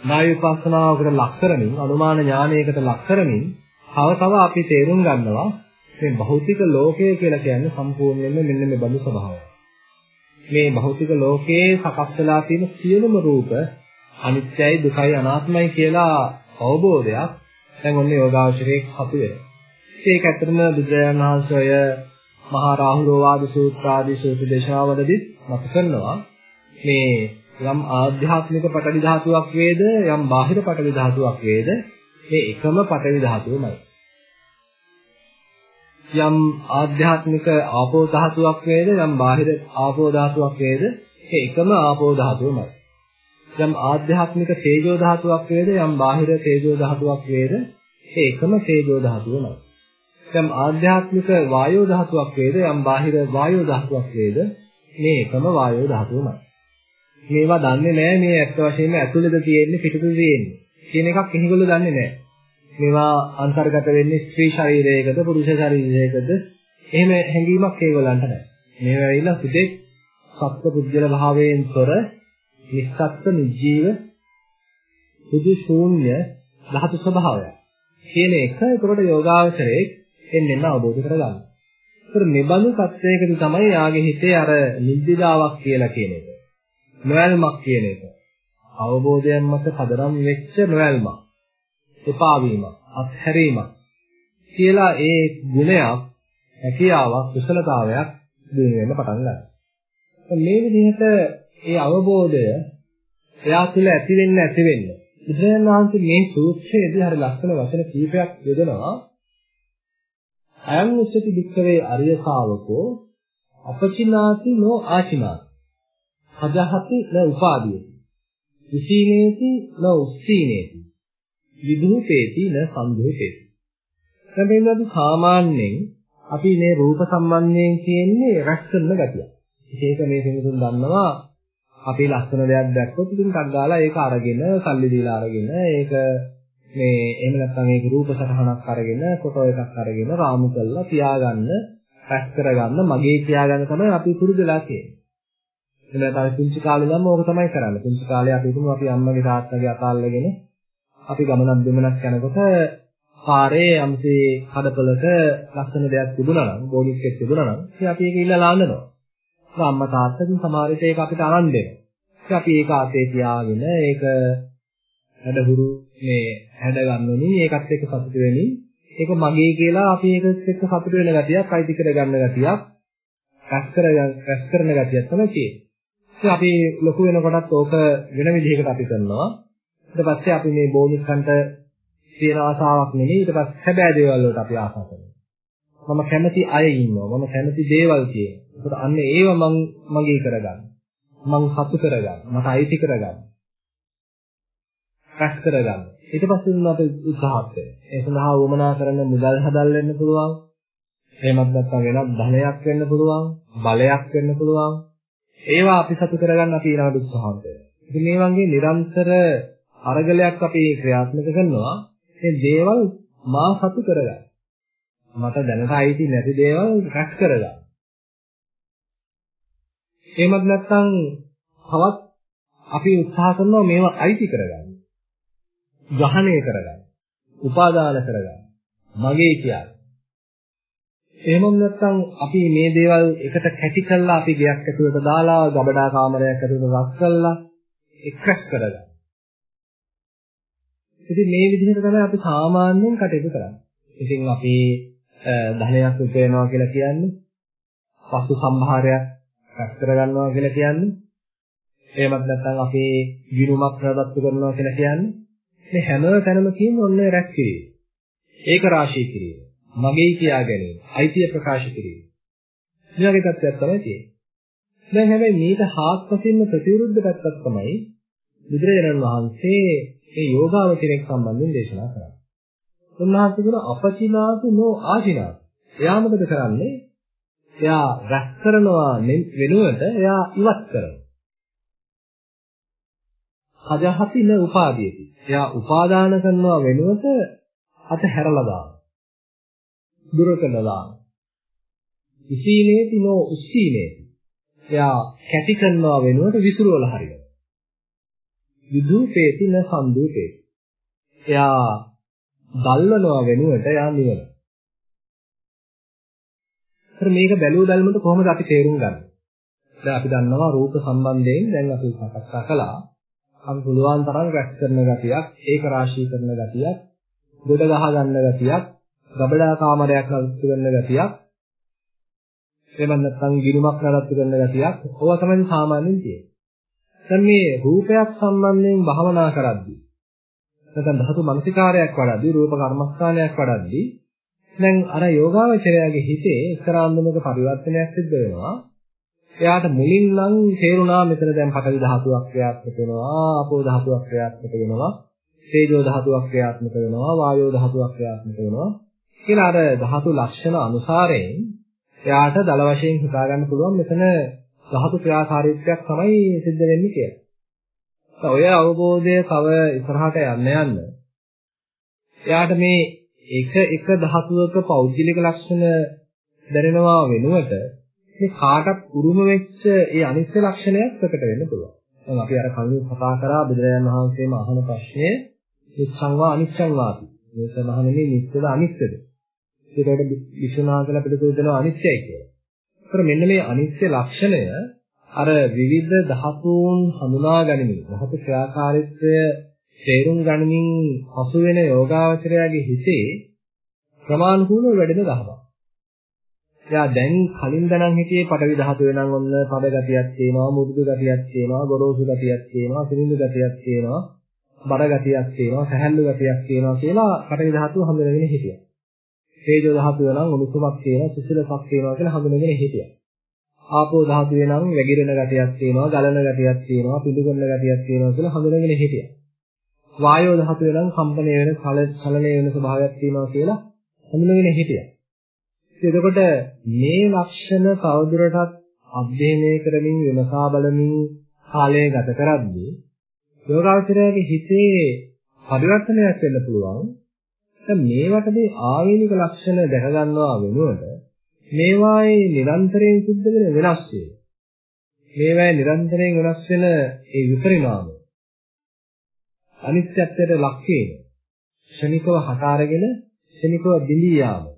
නාය විපස්සනාවකට ලක් කරමින් අනුමාන ඥානයකට ලක් කරමින් තව තව අපි තේරුම් ගන්නවා මේ භෞතික ලෝකය කියලා කියන්නේ සම්පූර්ණයෙන්ම මෙන්න මේ බඳු ස්වභාවය. මේ භෞතික ලෝකයේ සකස් වෙලා තියෙන සියලුම රූප අනිත්‍යයි දුකයි අනාත්මයි කියලා අවබෝධයක් දැන් ඔන්න යෝගාචරයේ සතු වෙනවා. ඒක ඇත්තටම බුදුරජාණන් වහන්සේ ඔය මහා රාහුලෝවාද සූත්‍ර ආදී සූත්‍ර දේශනාවලදී මත කරනවා මේ යම් ආධ්‍යාත්මික පටවි ධාතුවක් වේද යම් බාහිර පටවි ධාතුවක් වේද මේ එකම පටවි ධාතුවමයි. යම් ආධ්‍යාත්මික ආපෝ ධාතුවක් වේද යම් බාහිර ආපෝ ධාතුවක් වේද ඒ එකම ආපෝ ධාතුවමයි. යම් ආධ්‍යාත්මික තේජෝ ධාතුවක් වේද යම් බාහිර තේජෝ ධාතුවක් වේද ඒ එකම තේජෝ ධාතුවමයි. යම් ආධ්‍යාත්මික වායෝ ධාතුවක් වේද යම් බාහිර වායෝ ධාතුවක් වේද මේ එකම වායෝ ධාතුවමයි. මේවා දන්නේ නැහැ මේ ඇත්ත වශයෙන්ම ඇතුළේද තියෙන්නේ පිටතද තියෙන්නේ කියන එකක් කිහිගොල්ලෝ දන්නේ නැහැ. මේවා අන්තර්ගත වෙන්නේ ස්ත්‍රී ශරීරයකද පුරුෂ ශරීරයකද එහෙම හැඟීමක් ඒගොල්ලන්ට නැහැ. මේවා ඇවිල්ලා පුදේ සත්ව පුද්ගල භාවයෙන් තොර නිස්සත්ත්ව නිජීව පුදු ශූන්‍ය ධාතු ස්වභාවය කියන එක එතකොට යෝගාවචරයේ එන්නෙන්න අවබෝධ කරගන්න. ඒතර මෙබඳු සත්‍යයකදී තමයි යාගේ හිතේ අර නිද්දිදාවක් කියලා කියන එක. නොයල්මක් කියන එක. අවබෝධයෙන් මත පදනම් වෙච්ච නොයල්මක්. එපා වීමක්, අත්හැරීමක් කියලා ඒ ගුණයක්, හැකියාවක්, කුසලතාවයක් දිනු වෙන්න පටන් ගන්නවා. මේ විදිහට ඒ අවබෝධය එයා තුළ ඇති වෙන්න ඇති වෙන්න බුදුරජාණන් වහන්සේ මේ සූත්‍රයේදී හරි ලස්සන වචන කීපයක් යොදනවා අයං උච්චති වික්කවේ අරිය ශාවකෝ අපචිනාති නෝ ආචිනාති. අජහති න උපාදීයති. විසීනේති න උස්සීනේති විදුහේති න සංදුහේති දැන් මේවත් සාමාන්‍යයෙන් අපි මේ රූප සම්බන්ධයෙන් කියන්නේ රැස් කරන ගතිය. ඒක මේ පිටුතුන් දන්නවා. අපි ලස්සන දෙයක් දැක්කොත් ඉතින් ටක් ගාලා ඒක අරගෙන සල්ලි දීලා අරගෙන ඒක මේ එහෙම නැත්නම් ඒක රූප සටහනක් අරගෙන ෆොටෝ එකක් අරගෙන රාමු කරලා තියාගන්න රැස් කරගන්න මගේ තියාගන්න තමයි අපි පුරුදුලා තියෙන්නේ. එහෙනම් අපි පුංචි කාලේ නම් ඕක තමයි කරන්නේ. පුංචි කාලේ අපි හිතමු අපි අම්මගේ තාත්තගේ අතාල්ලගෙන අපි ගමනක් දෙමනක් යනකොට පාරේ යම්සේ හදපලක ලස්සන දෙයක් තිබුණා නම් බෝනික් එකක් තිබුණා නම් ඉතින් අපි ඒක ඉල්ලලා ලාන්නනවා. ඒක අම්මා තාත්තකින් සමහර විට ඒක අපිට අරන් දෙනවා. ඉතින් අපි ඒක අතේ තියාගෙන ඒක හැඩහුරු මේ හැඩ ගන්නෝනි ඒකත් එක්ක සතුට වෙමින් ඒක මගේ කියලා අපි ඒකත් එක්ක සතුට වෙන ගතියක් අයිති කර ගන්න ගතියක් රැස් කර රැස් කරන ගතියක් තමයි තියෙන්නේ. ඉතින් අපි ලොකු වෙනකොටත් ඕක වෙන විදිහකට අපි කරනවා. ඊට පස්සේ අපි මේ බෝනික්කන්ට තියෙන ආසාවක් නෙමෙයි ඊට පස්සේ හැබෑ දේවල් වලට අපි ආසා කරනවා. මම කැමති අය ඉන්නවා. මම කැමති දේවල් තියෙනවා. ඒකට අන්න ඒව මං මගේ කරගන්න. මං සතු කරගන්න. මට අයිති කරගන්න. රැස් කරගන්න. ඊට පස්සේ උන් අපේ උත්සාහත් වෙනවා. ඒ සඳහා වමනා කරන මුදල් හදල් වෙන්න පුළුවන්. එහෙමත් නැත්නම් වෙනත් ධනයක් වෙන්න පුළුවන්. බලයක් වෙන්න පුළුවන්. ඒවා අපි සතු කරගන්න අපි ඊළඟට උත්සාහත් වෙනවා. ඉතින් මේ වගේ නිරන්තර අරගලයක් අපි ක්‍රියාත්මක කරනවා. මේ දේවල් මා සතු කරගන්න. මට දැනට අයිති නැති දේවල් රැස් කරගන්න. එහෙමත් නැත්නම් තවත් අපි උත්සාහ කරනවා මේවා අයිති කරගන්න. ග්‍රහණය කරගන්න. උපාදාන කරගන්න. මගේ කියන්නේ. එහෙමම නැත්නම් අපි මේ දේවල් එකට කැටි කරලා අපි ගයක් ඇතුළට දාලා ගබඩා කාමරයක් ඇතුළට රස් කරලා එක්රැස් කරගන්න. ඉතින් මේ විදිහට තමයි අපි සාමාන්‍යයෙන් කටයුතු කරන්නේ. ඉතින් අපි ධනයක් උපයනවා කියලා කියන්නේ වස්තු සම්භාරයක් රැස් කරගන්නවා කියලා කියන්නේ එහෙමත් නැත්නම් අපි ගිණුමක් නඩත්තු කරනවා කියලා කියන්නේ මේ හැම තැනම කියන්නේ ඔන්න රැස් කිරීම. ඒක රාශී කිරීම. මගේ කියා ගැනීම. අයිතිය ප්‍රකාශ කිරීම. මේ වගේ තත්ත්වයක් තමයි තියෙන්නේ. දැන් හැබැයි මේක හාත්පසින්ම ප්‍රතිවිරුද්ධ පැත්තක් තමයි බුදුරජාණන් වහන්සේ මේ යෝගාවචරයක් සම්බන්ධයෙන් දේශනා කරන්නේ. උන්වහන්සේ කියන අපචිනාතු නෝ ආචිනාතු. එයා මොකද කරන්නේ? එයා රැස් කරනවා වෙනුවට එයා ඉවත් කරනවා. අජහති න උපාදීයති. එයා උපාදාන කරනවා වෙනුවට අත හැරලා දානවා. දුර කළා දානවා. ඉසීනේති නෝ උස්සීනේති. එයා කැටි කරනවා වෙනුවට විසිරුවලා හරිනවා. විදූපේති න සම්දූපේති. එයා දල්වනවා වෙනුවට එයා නිවනවා. ඒතර මේක බැලුව බැලමුට කොහොමද අපි තේරුම් ගන්නේ? දැන් අපි දන්නවා රූප සම්බන්ධයෙන් දැන් අපි කතා කළා. අපි පුළුවන් තරම් රැස් කරන ගතියක්, ඒක රාශී කරන ගතියක්, ගොඩ ගහ ගන්න ගතියක්, ගබඩා කාමරයක් නඩත්තු කරන ගතියක්, එහෙම නැත්නම් ගිනුමක් නඩත්තු කරන ගතියක්, ඕවා තමයි සාමාන්‍යයෙන් තියෙන්නේ. දැන් මේ රූපයක් සම්බන්ධයෙන් භාවනා කරද්දී නැත්නම් ධාතු මනසිකාරයක් වඩද්දී, රූප කර්මස්ථානයක් වඩද්දී දැන් අර යෝගාවචරයාගේ හිතේ එක්තරාන්දමක පරිවර්තනයක් සිද්ධ වෙනවා. එයාට මුලින් නම් තේරුණා මෙතන දැන් පඨවි ධාතුවක් ක්‍රියාත්මක වෙනවා, ආපෝ ධාතුවක් ක්‍රියාත්මක වෙනවා, තේජෝ ධාතුවක් ක්‍රියාත්මක වෙනවා, වායෝ ධාතුවක් ක්‍රියාත්මක වෙනවා. කියලා අර ධාතු ලක්ෂණ අනුසාරයෙන් එයාට දල වශයෙන් හිතා ගන්න පුළුවන් මෙතන ධාතු ක්‍රියාකාරීත්වයක් තමයි සිද්ධ වෙන්නේ කියලා. ඔය අවබෝධය තව ඉස්සරහට යන්න යන්න එයාට මේ එක එක ධාතුවක පෞද්ගලික ලක්ෂණ දැනෙනවා වෙනුවට මේ කාටත් උරුම වෙච්ච ඒ අනිත්‍ය ලක්ෂණයක් ප්‍රකට වෙන්න පුළුවන්. දැන් අපි අර කලින් කතා කරා බුදුරජාණන් වහන්සේම අහන ප්‍රශ්නය නිච්ඡං වා අනිච්ඡං වාති. මේක මහණෙනි නිත්‍යද අනිත්‍යද? ඒකට විශ්වනාථල පිළිතුරු දෙනවා අනිත්‍යයි කියලා. ඒතර මෙන්න මේ අනිත්‍ය ලක්ෂණය අර විවිධ ධාතුන් හඳුනා ගනිමින් ධාතු ක්‍රියාකාරීත්වය තේරුම් ගනිමින් පසු වෙන යෝගාවචරයාගේ හිතේ ප්‍රමාණිකූලව වැඩෙන ධර්මයක්. එයා දැන් කලින් දණන් හිටියේ පටවි ධාතු වෙනන් ඔන්න පද ගතියක් තියෙනවා, මුරුදු ගතියක් තියෙනවා, ගොරෝසු ගතියක් තියෙනවා, සිනිඳු ගතියක් තියෙනවා, බර ගතියක් තියෙනවා, සැහැල්ලු ගතියක් තියෙනවා කියලා පටවි ධාතුව හඳුනගෙන හිටියා. තේජෝ ධාතුව නම් උණුසුමක් තියෙනවා, සිසිලසක් තියෙනවා කියලා හඳුනගෙන හිටියා. ආපෝ ධාතුවේ නම් වැగిරෙන ගතියක් තියෙනවා, ගලන ගතියක් තියෙනවා, පිළිගන්න ගතියක් තියෙනවා කියලා හඳුනගෙන හිටියා. වායෝ ධාතුවේ නම් කම්පණය වෙන, චලනය වෙන ස්වභාවයක් තියෙනවා කියලා හඳුනගෙන හිටියා. එතකොට මේ ලක්ෂණ තවදුරටත් අධ්‍යයනය කරමින් විමසා බලමින් කාලය ගත කරද්දී යෝගාචරයේ හිතේ පරිවර්තනයක් වෙන්න පුළුවන්. දැන් මේවට මේ ආවේනික ලක්ෂණ දැක ගන්නවා වෙනුවට මේවායේ නිරන්තරයෙන් සිද්ධ වෙන වෙනස් වීම. මේවායේ නිරන්තරයෙන් වෙනස් වෙන ඒ විපරිණාමය. අනිත්‍යත්වයට ලක් වීම. ක්ෂණිකව හට අරගෙන ක්ෂණිකව බිඳී යාම.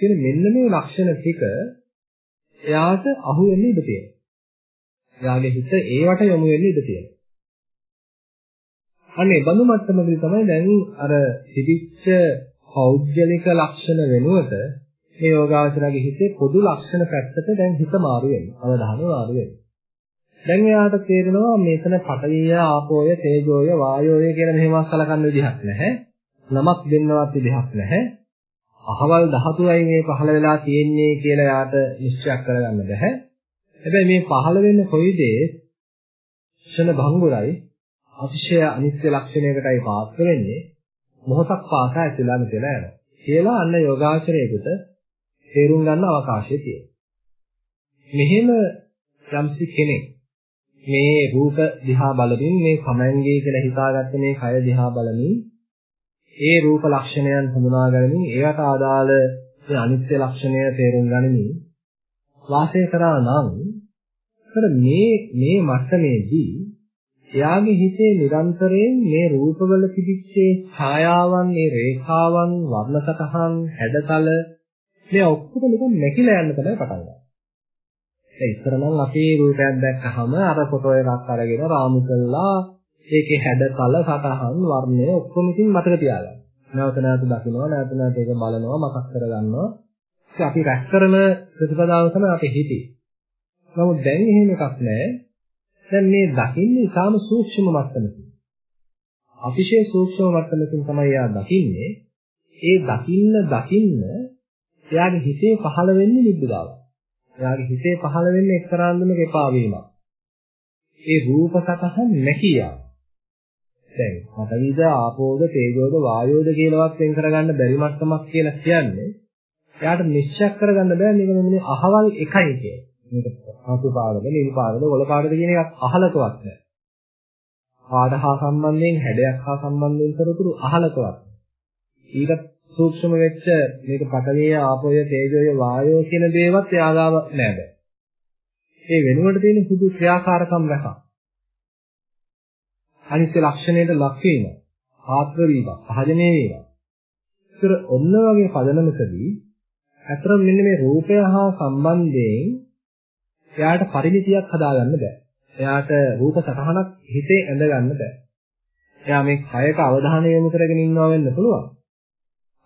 කියන මෙන්න මේ ලක්ෂණ ටික එයාට අහු වෙන්න ඉඩ තියෙනවා. එයාගේ හිත ඒවට යොමු වෙන්න ඉඩ තියෙනවා. අනේ බඳු මට්ටමකදී තමයි දැන් අර තිබිච්ච පෞද්ගලික ලක්ෂණ වෙනුවට මේ යෝගාවචරගේ හිතේ පොදු ලක්ෂණ පැත්තට දැන් හිත මාරු වෙනවා. අවධානය මාරු වෙනවා. දැන් එයාට තේරෙනවා මේතන පඨවිය, ආපෝය, තේජෝය, වායෝය කියලා මෙහෙම සලකන්න විදිහක් නැහැ. නමක් දෙන්නවත් විදිහක් නැහැ. අහවල් ධාතුවයි මේ පහළ වෙලා තියෙන්නේ කියලා යාට නිශ්චය කරගන්න බෑ. හැබැයි මේ පහළ වෙන්නේ කොයි දේ ක්ෂණ භංගුරයි අතිශය අනිත්‍ය ලක්ෂණයකටයි පාත්‍ර වෙන්නේ මොහොතක් පාසා ඇතිලා මෙතලා යනවා. කියලා අන්න යෝගාචරයේකට තේරුම් ගන්න අවකාශය තියෙනවා. මෙහෙම යම්සි කෙනෙක් මේ රූප දිහා බලමින් මේ සමයන්ගේ කියලා හිතාගත්ත මේ කය දිහා බලමින් ඒ රූප ලක්ෂණයන් හඳුනා ගනිමින් ඒවට ආදාළ මේ අනිත්‍ය ලක්ෂණය තේරුම් ගනිමින් වාසය කරා නම් අර මේ මේ මට්ටමේදී එයාගේ හිතේ නිරන්තරයෙන් මේ රූපවල තිබිච්චේ ඡායාවන්, මේ රේඛාවන්, වර්ණ සටහන්, හැඩතල මේ ඔක්කොම නිකන් නැකිලා යන්න තමයි පටන් ගන්නේ. ඒ ඉස්සර නම් අපේ රූපයක් දැක්කහම අර ෆොටෝ එකක් අරගෙන රාමු කළා ඒකේ හැඩතල සටහන් වර්ණය ඔක්කොම ඉතින් මතක තියාගන්න. නැවත නැවත දකිනවා නැවත නැවත ඒක බලනවා මතක් කරගන්නවා. ඒක අපි රැස් කරන ප්‍රතිපදාව තමයි අපි හිතේ. නමුත් දැන් එහෙම එකක් නැහැ. දැන් මේ දකින්නේ ඉතාම සූක්ෂම මට්ටමකින්. අතිශය සූක්ෂම මට්ටමකින් තමයි යා දකින්නේ. ඒ දකින්න දකින්න එයාගේ හිතේ පහළ වෙන්නේ නිබ්බුදාව. එයාගේ හිතේ පහළ වෙන්නේ එක්තරාන්දමක එපා වීමක්. ඒ රූප සතහන් නැකියා. දැන් පඨවිද ආපෝද තේජෝද වායෝද කියලාවත් වෙන් කරගන්න බැරි මට්ටමක් කියලා කියන්නේ එයාට නිශ්චය කරගන්න බෑ මේක මෙන්න අහවල් එකයි කියලා. මේක රතු පාටද, නිල් පාටද, කොළ පාටද කියන එකක් අහලකවත් නෑ. පාට හා සම්බන්ධයෙන් හැඩයක් හා සම්බන්ධයෙන් කරතුරු අහලකවත්. ඊට සූක්ෂම වෙච්ච මේක පඨවිය, ආපෝය, තේජෝය, වායෝ කියන දේවත් එයාගාව නෑ බෑ. ඒ වෙනුවට තියෙන සුදු ක්‍රියාකාරකම් රසක්. අනිත්‍ය ලක්ෂණයට ලක් වීම, ආත්ම වීම, භාජනය වීම. ඒතර ඔන්න වගේ පදනමකදී අතර මෙන්න මේ රූපය හා සම්බන්ධයෙන් එයාට පරිමිතියක් හදාගන්න බෑ. එයාට රූප සතහනක් හිතේ ඇඳ ගන්න බෑ. එයා මේ කයක අවධානය යොමු කරගෙන ඉන්නවා වෙන්න පුළුවන්.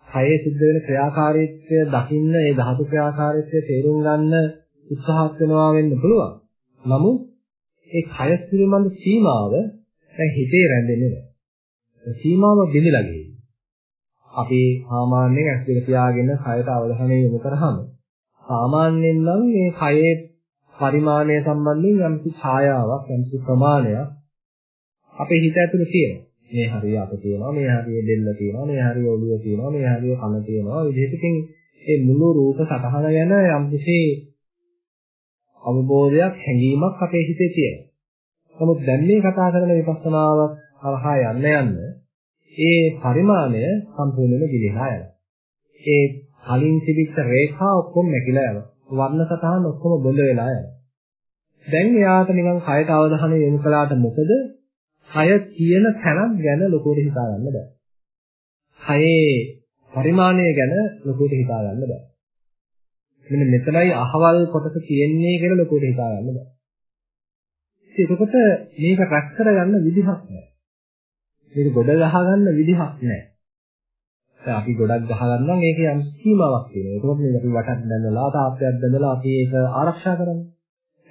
කයේ සිද්ධ වෙන ක්‍රියාකාරීත්වය දකින්න, ඒ ධාතු ක්‍රියාකාරීත්වය තේරුම් ගන්න උත්සාහත් වෙනවා වෙන්න පුළුවන්. නමුත් ඒ කය පිළිබඳ සීමාව දැන් හිතේ රැඳෙන්නේ නැහැ. සීමාව බිඳලා ගියේ. අපි සාමාන්‍යයෙන් ඇස් දෙක පියාගෙන කයට අවධානය යොමු කරාම සාමාන්‍යයෙන් නම් මේ කයේ පරිමාණය සම්බන්ධයෙන් යම්කිසි ඡායාවක් යම්කිසි ප්‍රමාණයක් අපේ හිත ඇතුලේ තියෙනවා. මේ හරිය අත තියෙනවා, මේ හරිය දෙල්ල තියෙනවා, මේ හරිය ඔළුව තියෙනවා, මේ හරිය කන තියෙනවා. විදිහටකින් මේ මුළු රූප සතහන ගැන යම්කිසි අවබෝධයක් හැඟීමක් අපේ හිතේ තියෙනවා. නමුත් දැන් මේ කතා කරන විපස්සනාවක් කරහා යන්න යන්න ඒ පරිමාණය සම්පූර්ණයෙන්ම ගිලිහලා යනවා. ඒ කලින් තිබිච්ච රේඛා ඔක්කොම නැగిලා යනවා. වර්ණ සතහන් ඔක්කොම බොඳ වෙලා යනවා. දැන් එයාට නිකන් කයට අවධානය යොමු කළාට මොකද? කය තියෙන තැනක් ගැන ලොකුවට හිතා ගන්න බෑ. කයේ පරිමාණය ගැන ලොකුවට හිතා ගන්න බෑ. මෙන්න මෙතනයි අහවල් කොටස තියෙන්නේ කියලා ලොකුවට හිතා ගන්න බෑ. එතකොට මේක රැස් කරගන්න විදිහක් නැහැ. මේක ගොඩ ගහ ගන්න විදිහක් නැහැ. දැන් අපි ගොඩක් ගහ ගන්නම් ඒකේ යම් සීමාවක් තියෙනවා. ඒකත් මේ අපි වටක් දැඳලා තාප්පයක් දැඳලා අපි ඒක ආරක්ෂා කරන්නේ.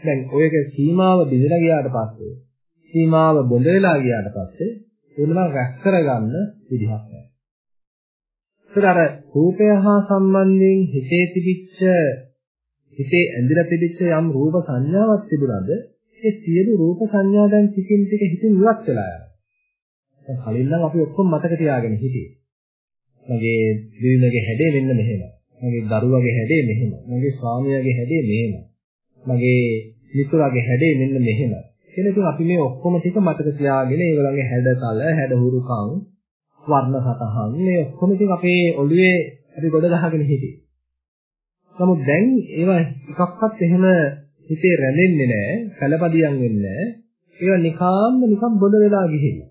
දැන් ඔයක සීමාව බෙදලා ගියාට පස්සේ සීමාව බොඳ වෙලා ගියාට පස්සේ ඒනවා රැස් කරගන්න විදිහක් නැහැ. ඒතර අර රූපය හා සම්බන්ධයෙන් හිතේ තිබිච්ච හිතේ ඇඳිලා තිබිච්ච යම් රූප සංඥාවක් තිබුණාද ඒ සියලු රූප සංඥා දැන් ටිකින් ටික හිතින් ඉවත් වෙලා යනවා. දැන් කලින් නම් අපි ඔක්කොම මතක තියාගෙන හිටියේ. මගේ දිවිනගේ හැඩේ මෙන්න මෙහෙම. මගේ දරුවගේ හැඩේ මෙහෙම. මගේ ස්වාමියාගේ හැඩේ මෙහෙම. මගේ මිතුරාගේ හැඩේ මෙන්න මෙහෙම. කියන ඉතින් අපි මේ ඔක්කොම ටික මතක තියාගෙන ඒගොල්ලන්ගේ හැඩතල, හැඩහුරුකම්, වර්ණ සතහන් මේ ඔක්කොම ඉතින් අපේ ඔළුවේ අපි ගොඩ ගහගෙන හිටියේ. නමුත් දැන් ඒවා එකක්වත් එහෙම හිතේ රැඳෙන්නේ නැහැ, කලපදියම් වෙන්නේ නැහැ. ඒවා නිකාම්ම නිකම් බොඳ වෙලා ගිහිල්ලා.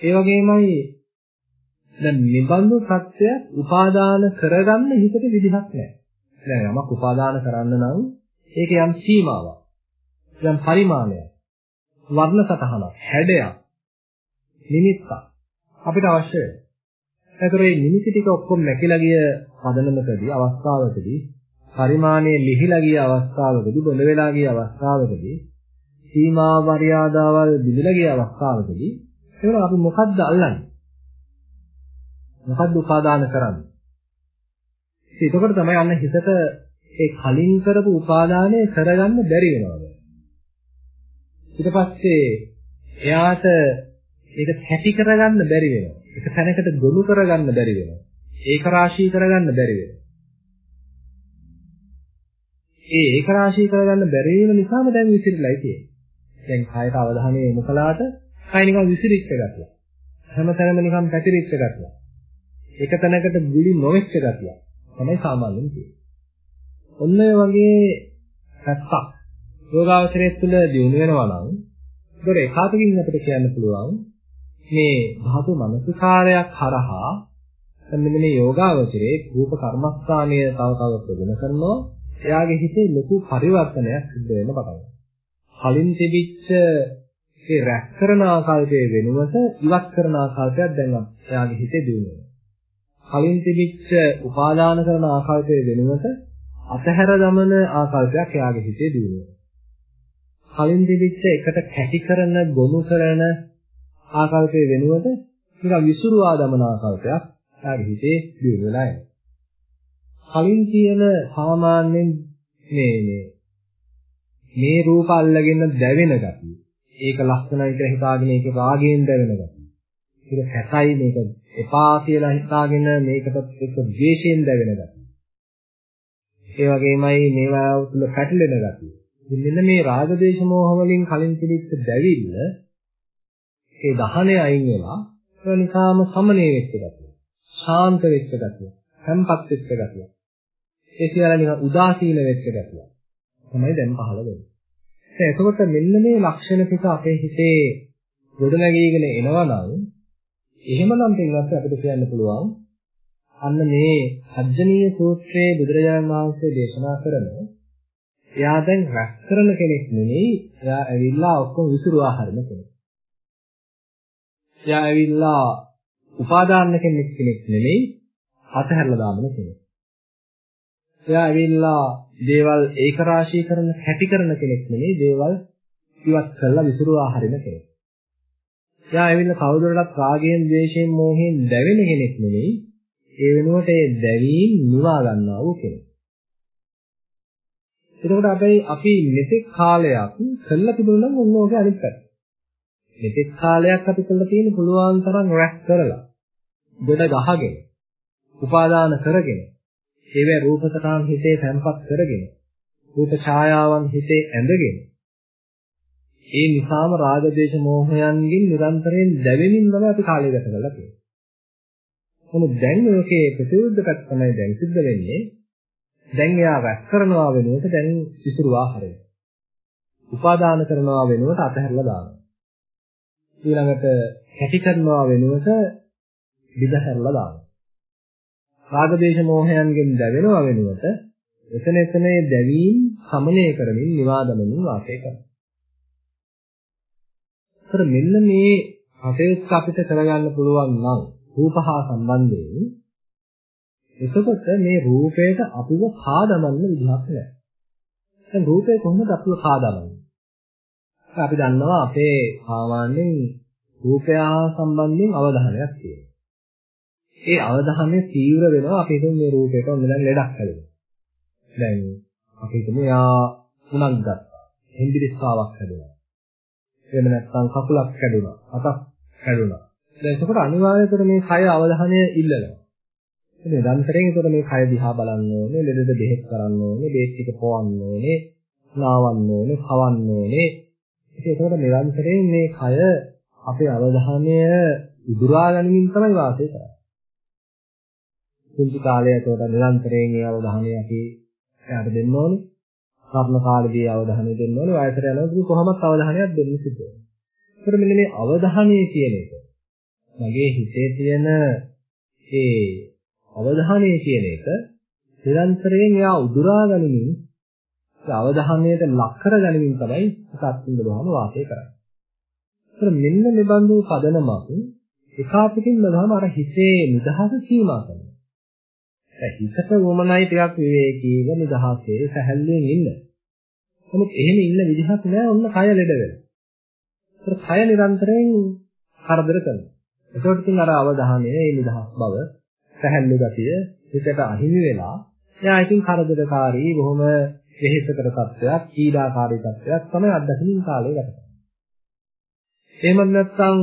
ඒ වගේමයි දැන් නිබඳු සත්‍යයක් උපාදාන කරගන්න හිතට විදිහක් නැහැ. දැන් යමක් උපාදාන කරන්න නම් ඒක යම් සීමාවක්. යම් පරිමාණයක්. වර්ණ සතහනක්, හැඩයක්, නිමිත්තක් අපිට අවශ්‍ය වෙනවා. ඒතර මේ නිමිති ටික ඔක්කොම නැකිලා ගිය පදනමකදී අවස්ථාවකදී පරිමාණයේ ලිහිලා ගිය අවස්ථාවකදී බොඳ වෙලා ගිය අවස්ථාවකදී සීමා මර්යාදාවල් බිඳලා ගිය අවස්ථාවකදී එතකොට අපි මොකද්ද අල්ලන්නේ? මොකද්ද උපාදාන කරන්නේ? එතකොට තමයි අන්න හිතට ඒ කලින් කරපු උපාදානය කරගන්න බැරි වෙනවා. ඊට පස්සේ එයාට ඒක හැටි කරගන්න බැරි වෙනවා. එක තැනකට ගොනු කරගන්න බැරි වෙනවා. ඒක රාශී කරගන්න බැරි වෙනවා. ඒ ඒක රාශී කරගන්න බැරි වීම නිසාම දැන් විසිරලා තියෙන්නේ. දැන් කායට අවධානය යොමු කළාට කය නිකන් විසිරිච්ච ගතිය. හැමතැනම නිකන් පැතිරිච්ච ගතිය. එක තැනකට ගුලි නොවෙච්ච ගතිය. තමයි සාමාන්‍යයෙන් තියෙන්නේ. ඔන්න ඔය වගේ පැත්තක් යෝගාවචරයේ තුල දිනු වෙනවා නම් ඒතර එකාතකින් අපිට කියන්න පුළුවන් මේ ධාතු මනසිකාරයක් හරහා මෙන්න මේ යෝගාවචරයේ රූප කර්මස්ථානය තව තව ප්‍රගුණ කරනවා එයාගේ හිතේ ලොකු පරිවර්තනයක් සිද්ධ වෙන්න පටන් ගන්නවා. කලින් තිබිච්ච ඒ රැස් කරන ආකල්පයේ වෙනුවට ඉවත් කරන ආකල්පයක් දැන් එයාගේ හිතේ දිනුනවා. කලින් තිබිච්ච උපාදාන කරන ආකල්පයේ වෙනුවට අතහැර දමන ආකල්පයක් එයාගේ හිතේ දිනුනවා. කලින් තිබිච්ච එකට කැටි කරන, ගොනු කරන ආකල්පයේ වෙනුවට නිකන් විසුරුවා දමන ආකල්පයක් එයාගේ හිතේ දිනු වෙලා යනවා. කලින් තියෙන සාමාන්‍යයෙන් මේ මේ මේ රූප අල්ලගෙන දැවෙන ගතිය. ඒක ලස්සනයි කියලා හිතාගෙන ඒක රාගයෙන් දැවෙන ගතිය. මේක කැතයි මේක එපා කියලා හිතාගෙන මේකට එක්ක ද්වේෂයෙන් දැවෙන ගතිය. ඒ වගේමයි මේවා තුළ පැටලෙන ගතිය. ඉතින් මෙන්න මේ රාග දේශ මොහ වලින් කලින් පිළිච්ච දැවිල්ල ඒ දහණය අයින් වෙලා ඒ නිසාම සමනය වෙච්ච ගතිය. ශාන්ත වෙච්ච ගතිය. සම්පත් වෙච්ච ගතිය. ඒ කියලා නිකන් උදාසීන වෙච්ච ගතිය. තමයි දැන් පහළ වෙන්නේ. දැන් එතකොට මෙන්න මේ ලක්ෂණ ටික අපේ හිතේ ගොඩනැගීගෙන එනවා නම් එහෙමනම් පින්වත් අපිට කියන්න පුළුවන් අන්න මේ අජ්ජනීය සූත්‍රයේ බුදුරජාණන් වහන්සේ දේශනා කරන එයා දැන් රැස් කරන කෙනෙක් නෙමෙයි එයා ඇවිල්ලා ඔක්කොම විසිරුවා හරින කෙනෙක්. එයා ඇවිල්ලා උපාදාන කෙනෙක් කෙනෙක් නෙමෙයි අතහැරලා දාමන කෙනෙක්. එයා ඇවිල්ලා දේවල් ඒක රාශී කරන හැටි කරන කෙනෙක් නෙමෙයි දේවල් ඉවත් කරලා විසිරුවා හරින කෙනෙක්. එයා ඇවිල්ලා කවුරුරටත් රාගයෙන්, ද්වේෂයෙන්, මෝහයෙන් දැවෙන කෙනෙක් නෙමෙයි ඒ වෙනුවට ඒ දැවීම් නිවා ගන්නවා වූ කෙනෙක්. එතකොට අපි අපි මෙතෙක් කාලයක් කළා තිබුණා නම් ඔන්න ඕකේ අනිත් පැත්ත. මෙතෙක් කාලයක් අපි කළා තියෙන පුළුවන් තරම් රැස් කරලා ගොඩ ගහගෙන උපාදාන කරගෙන ඒවැ රූප සටහන් හිතේ තැම්පත් කරගෙන රූප ඡායාවන් හිතේ ඇඳගෙන ඒ නිසාම රාග දේශ මොහයන්ගෙන් නිරන්තරයෙන් දැවෙමින් තමයි අපි කාලය ගත කරලා තියෙන්නේ. නමුත් දැන් ඔකේ ප්‍රතිවිරුද්ධ පැත්ත තමයි දැන් සිද්ධ වෙන්නේ. දැන් එයා රැස් කරනවා වෙනුවට දැන් විසිරුවා හරින. උපාදාන කරනවා වෙනුවට අතහැරලා දානවා. ඊළඟට හැටි කරනවා වෙනුවට විදහැරලා දානවා. රාගදේශ මොහයන්ගෙන් දැවෙනවා වෙනුවට එතන එතනේ දැවීම් සමනය කරමින් නිවාදමමින් වාසය කරනවා. ඒතර මෙන්න මේ අපේක්ෂ අපිට කරගන්න පුළුවන් නම් රූපහා සම්බන්ධයෙන් එතකොට මේ රූපයට අපිව කාදමන්න විදිහක් නැහැ. දැන් රූපය කොහොමද අපිව කාදමන්නේ? අපි දන්නවා අපේ සාමාන්‍යයෙන් රූපය හා සම්බන්ධයෙන් අවධානයක් තියෙනවා. ඒ අවධානය තීව්‍ර වෙනවා අපි හිතමු මේ රූපයට ඔන්න දැන් ලෙඩක් හැදෙනවා. දැන් අපි හිතමු යා උණක් ගත්තා. හෙම්බිරිස්සාවක් හැදුනා. එහෙම නැත්නම් කකුලක් කැඩුනා. අතක් කැඩුනා. දැන් එතකොට අනිවාර්යයෙන්ම මේ කය අවධානය ඉල්ලනවා. ඉතින් නිරන්තරයෙන් එතකොට මේ කය දිහා බලන්න ඕනේ, ලෙඩට බෙහෙත් කරන්න ඕනේ, බේත් ටික පොවන්න ඕනේ, නාවන්න ඕනේ, කවන්න ඕනේ. ඉතින් එතකොට නිරන්තරයෙන් මේ කය අපේ අවධානය උදුරා ගැනීමෙන් තමයි වාසය කරන්නේ. කුංචි කාලය එතකොට නිරන්තරයෙන් ඒ අවධානය අපි එයාට දෙන්න ඕනේ. කර්ම කාලේදී අවධානය දෙන්න ඕනේ. වයසට යනකොට කොහොමත් අවධානයක් දෙන්න සිද්ධ වෙනවා. ඒකට මෙන්න මේ අවධානය කියන එක මගේ හිතේ තියෙන ඒ අවධානය කියන එක නිරන්තරයෙන් එයා උදුරා ගනිමින් ඒ අවධානයට ලක් කර ගනිමින් තමයි සත්‍යින්ද බවම වාසය කරන්නේ. ඒතර මෙන්න මේ බඳු පදනමක් එකාපිටින්ම ගාම අර හිතේ නිදහස සීමා කරනවා. ඒ හිතට වමනයි ටිකක් විවේකීව නිදහසේ සැහැල්ලුවෙන් ඉන්න. නමුත් එහෙම ඉන්න විදිහක් නෑ ඔන්න කය ලෙඩ වෙලා. ඒතර කය නිරන්තරයෙන් කරදර කරනවා. ඒකට ඉතින් අර අවධානය, ඒ නිදහස් බව, සැහැල්ලු ගතිය හිතට අහිමි වෙලා එයා ඉතින් කරදරකාරී බොහොම වෙහෙසකර තත්ත්වයක්, පීඩාකාරී තත්ත්වයක් තමයි අත්දැකීම් කාලේ ගත කරන්නේ. එහෙම නැත්නම්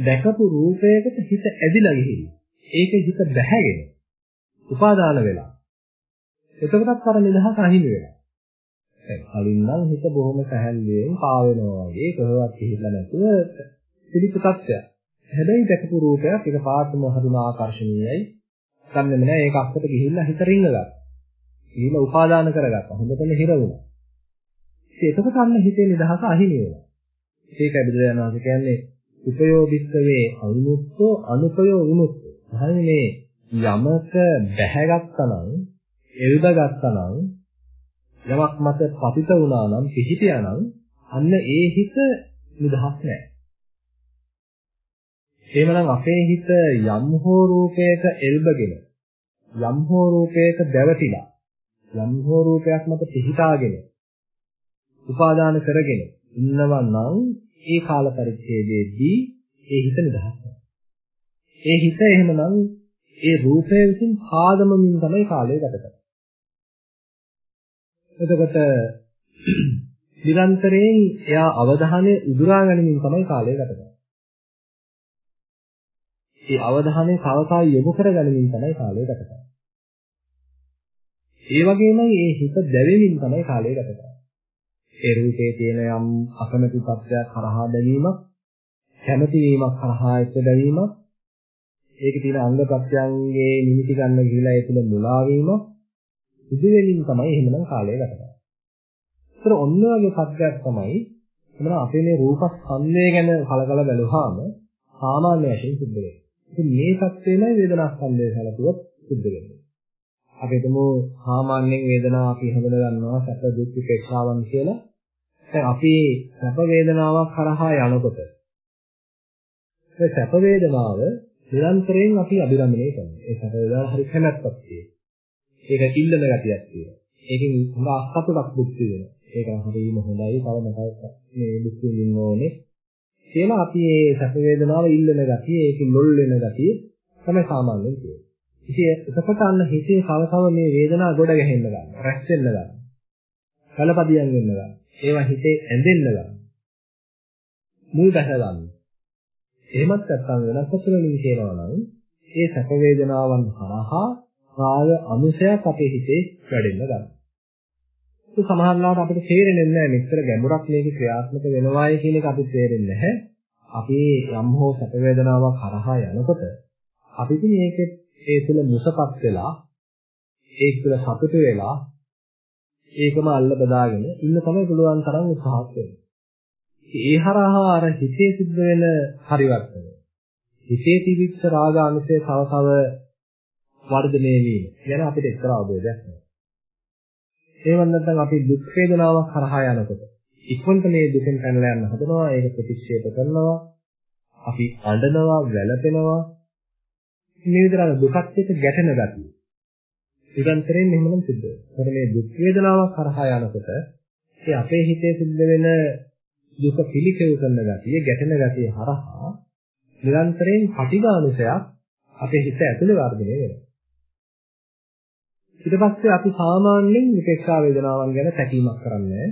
දැකපු රූපයකට හිත ඇදිලා ගිහින් ඒකේ හිත බැහැගෙන උපාදාන වෙලා එතකොටත් අර නිදහස අහිමි වෙනවා. දැන් කලින් නම් හිත බොහොම සැහැල්ලුවෙන් පාවෙනවා වගේ කොහොමවත් කිහිල්ලා නැතුව පිළිප තත්ත්වයක්. හැබැයි දැකපු රූපයක් එක පාටම හරිම ආකර්ශනීයයි. ගන්නෙම නෑ ඒක අස්සට ගිහිල්ලා හිත රිංගගත්තා. ගිහිල්ලා උපාදාන කරගත්තා. හොඳටම හිර වුණා. ඉතින් එතකොට අන්න හිතේ නිදහස අහිමි වෙනවා. ඒකයි බුදුරජාණන් වහන්සේ කියන්නේ උපයෝගිත්වයේ අනුමුක්තෝ අනුපයෝ විමුක්තෝ. හරිනේ මේ යමක බැහැගත්තා නම් එල්බගත්තා නම් යමක් මත පතිත වුණා නම් පිහිටියා නම් අන්න ඒ හිත නිදහස් නෑ. එහෙමනම් අපේ හිත යම් හෝ රූපයක එල්බගෙන යම් හෝ රූපයක දැවටිලා යම් හෝ රූපයක් මත පිහිටාගෙන උපාදාන කරගෙන ඉන්නවා නම් ඒ කාල පරිච්ඡේදයේදී ඒ හිත නිදහස් ඒ හිත එහෙමනම් ඒ රූපය විසින් පාදමමින් තමයි කාලය ගත කරන්නේ. එතකොට නිරන්තරයෙන් එයා අවධානය උදුරා ගැනීමෙන් තමයි කාලය ගත කරන්නේ. ඒ අවධානය තව තව යොමු කරගනිමින් තමයි කාලය ගත කරන්නේ. ඒ වගේමයි මේ හිත දැවෙමින් තමයි කාලය ගත කරන්නේ. ඒ රූපේ තියෙන යම් අකමැති තත්ත්වයක් කරහා දැවීමක්, කැමැති වීමක් කරහා එක්ක දැවීමක්, ඒකේ තියෙන අංග ප්‍රත්‍යංගයේ නිමිති ගන්න ගිහිලා ඒ තුල මුලා වීම සිදු වෙමින් තමයි එහෙමනම් කාලය ගත කරන්නේ. ඒතර ඔන්න වගේ සත්‍යයක් තමයි එනවා අපේ මේ රූපස්කන්ධය ගැන කලකල බැලුවාම සාමාන්‍ය වශයෙන් සිද්ධ වෙන්නේ. ඉතින් මේ සත්‍යයමයි වේදනාස්කන්ධය හැලතුවත් සිද්ධ වෙන්නේ. අපි හිතමු සාමාන්‍යයෙන් වේදනාව අපි හඳුන ගන්නවා සැප දුක් උපේක්ෂාවන් කියලා. දැන් අපි සැප වේදනාවක් කරහා යනකොට ඒ සැප වේදනාව නිරන්තරයෙන් අපි අභිරමණය කරනවා. ඒ සැප වේදනාව හරි කැමැත්තක් තියෙනවා. ඒක ඉල්ලන ගතියක් තියෙනවා. ඒකෙන් හොඳ අසතුටක් භුක්ති වෙනවා. ඒක හරියම හොඳයි. තව මට මේ දුක් විඳින්න ඕනේ. කියලා අපි මේ සැප වේදනාව ඉල්ලන ගතිය, ඒකෙන් ලොල් වෙන ගතිය තමයි සාමාන්‍යයෙන් තියෙන්නේ. ඉතින් එතකොට අන්න හිතේ තව තව මේ වේදනාව ගොඩ ගැහෙන්න ගන්නවා. රැස් වෙන්න ගන්නවා. කලපදියම් වෙන්න ගන්නවා. ඒවා හිතේ ඇඳෙන්න ගන්නවා. මුල් බැස ගන්නවා. එහෙමත් නැත්නම් වෙනස් වශයෙන් කියනවා නම් ඒ සැප වේදනාවන් හරහා රාග අනුසයක් අපේ හිතේ වැඩෙන්න ගන්නවා. ඒක සමහරවිට අපිට තේරෙන්නේ නැහැ මෙච්චර ගැඹුරක් මේක ක්‍රියාත්මක වෙනවායි කියන එක අපිට තේරෙන්නේ නැහැ. අපි යම් හෝ සැප වේදනාවක් හරහා යනකොට අපි ඉතින් මේකේ ඒ තුළ මුසපත් වෙලා ඒක තුළ සතුට වෙලා ඒකම අල්ල බදාගෙන ඉන්න තමයි පුළුවන් තරම් උත්සාහත් වෙන්නේ. ඒ හරහා අර හිතේ සිද්ධ වෙන පරිවර්තනය. හිතේ තිබිච්ච රාග අනුසය තව තව වර්ධනය වීම. ගැන අපිට එක්තරා අවබෝධයක් නැහැ. ඒවත් නැත්නම් අපි දුක් වේදනාවක් කරහා යනකොට ඉක්මනට මේ දුකෙන් පැනලා යන්න හදනවා ඒක ප්‍රතික්ෂේප කරනවා අපි අඬනවා වැළපෙනවා මේ විදිහට දුකත් එක්ක ගැටෙන ගතිය නිරන්තරයෙන් මෙහෙමනම් සිද්ධ වෙනවා. මේ දුක් වේදනාවක් කරහා යනකොට ඒ අපේ හිතේ සිද්ධ වෙන දුක පිළිකෙව් කරන ගතිය ගැටෙන ගතිය හරහා නිරන්තරයෙන් පටිඝානුසයක් අපේ හිත ඇතුලේ වර්ධනය වෙනවා. ඊට පස්සේ අපි සාමාන්‍යයෙන් විපේක්ෂා වේදනාවන් ගැන තැකීමක් කරන්නේ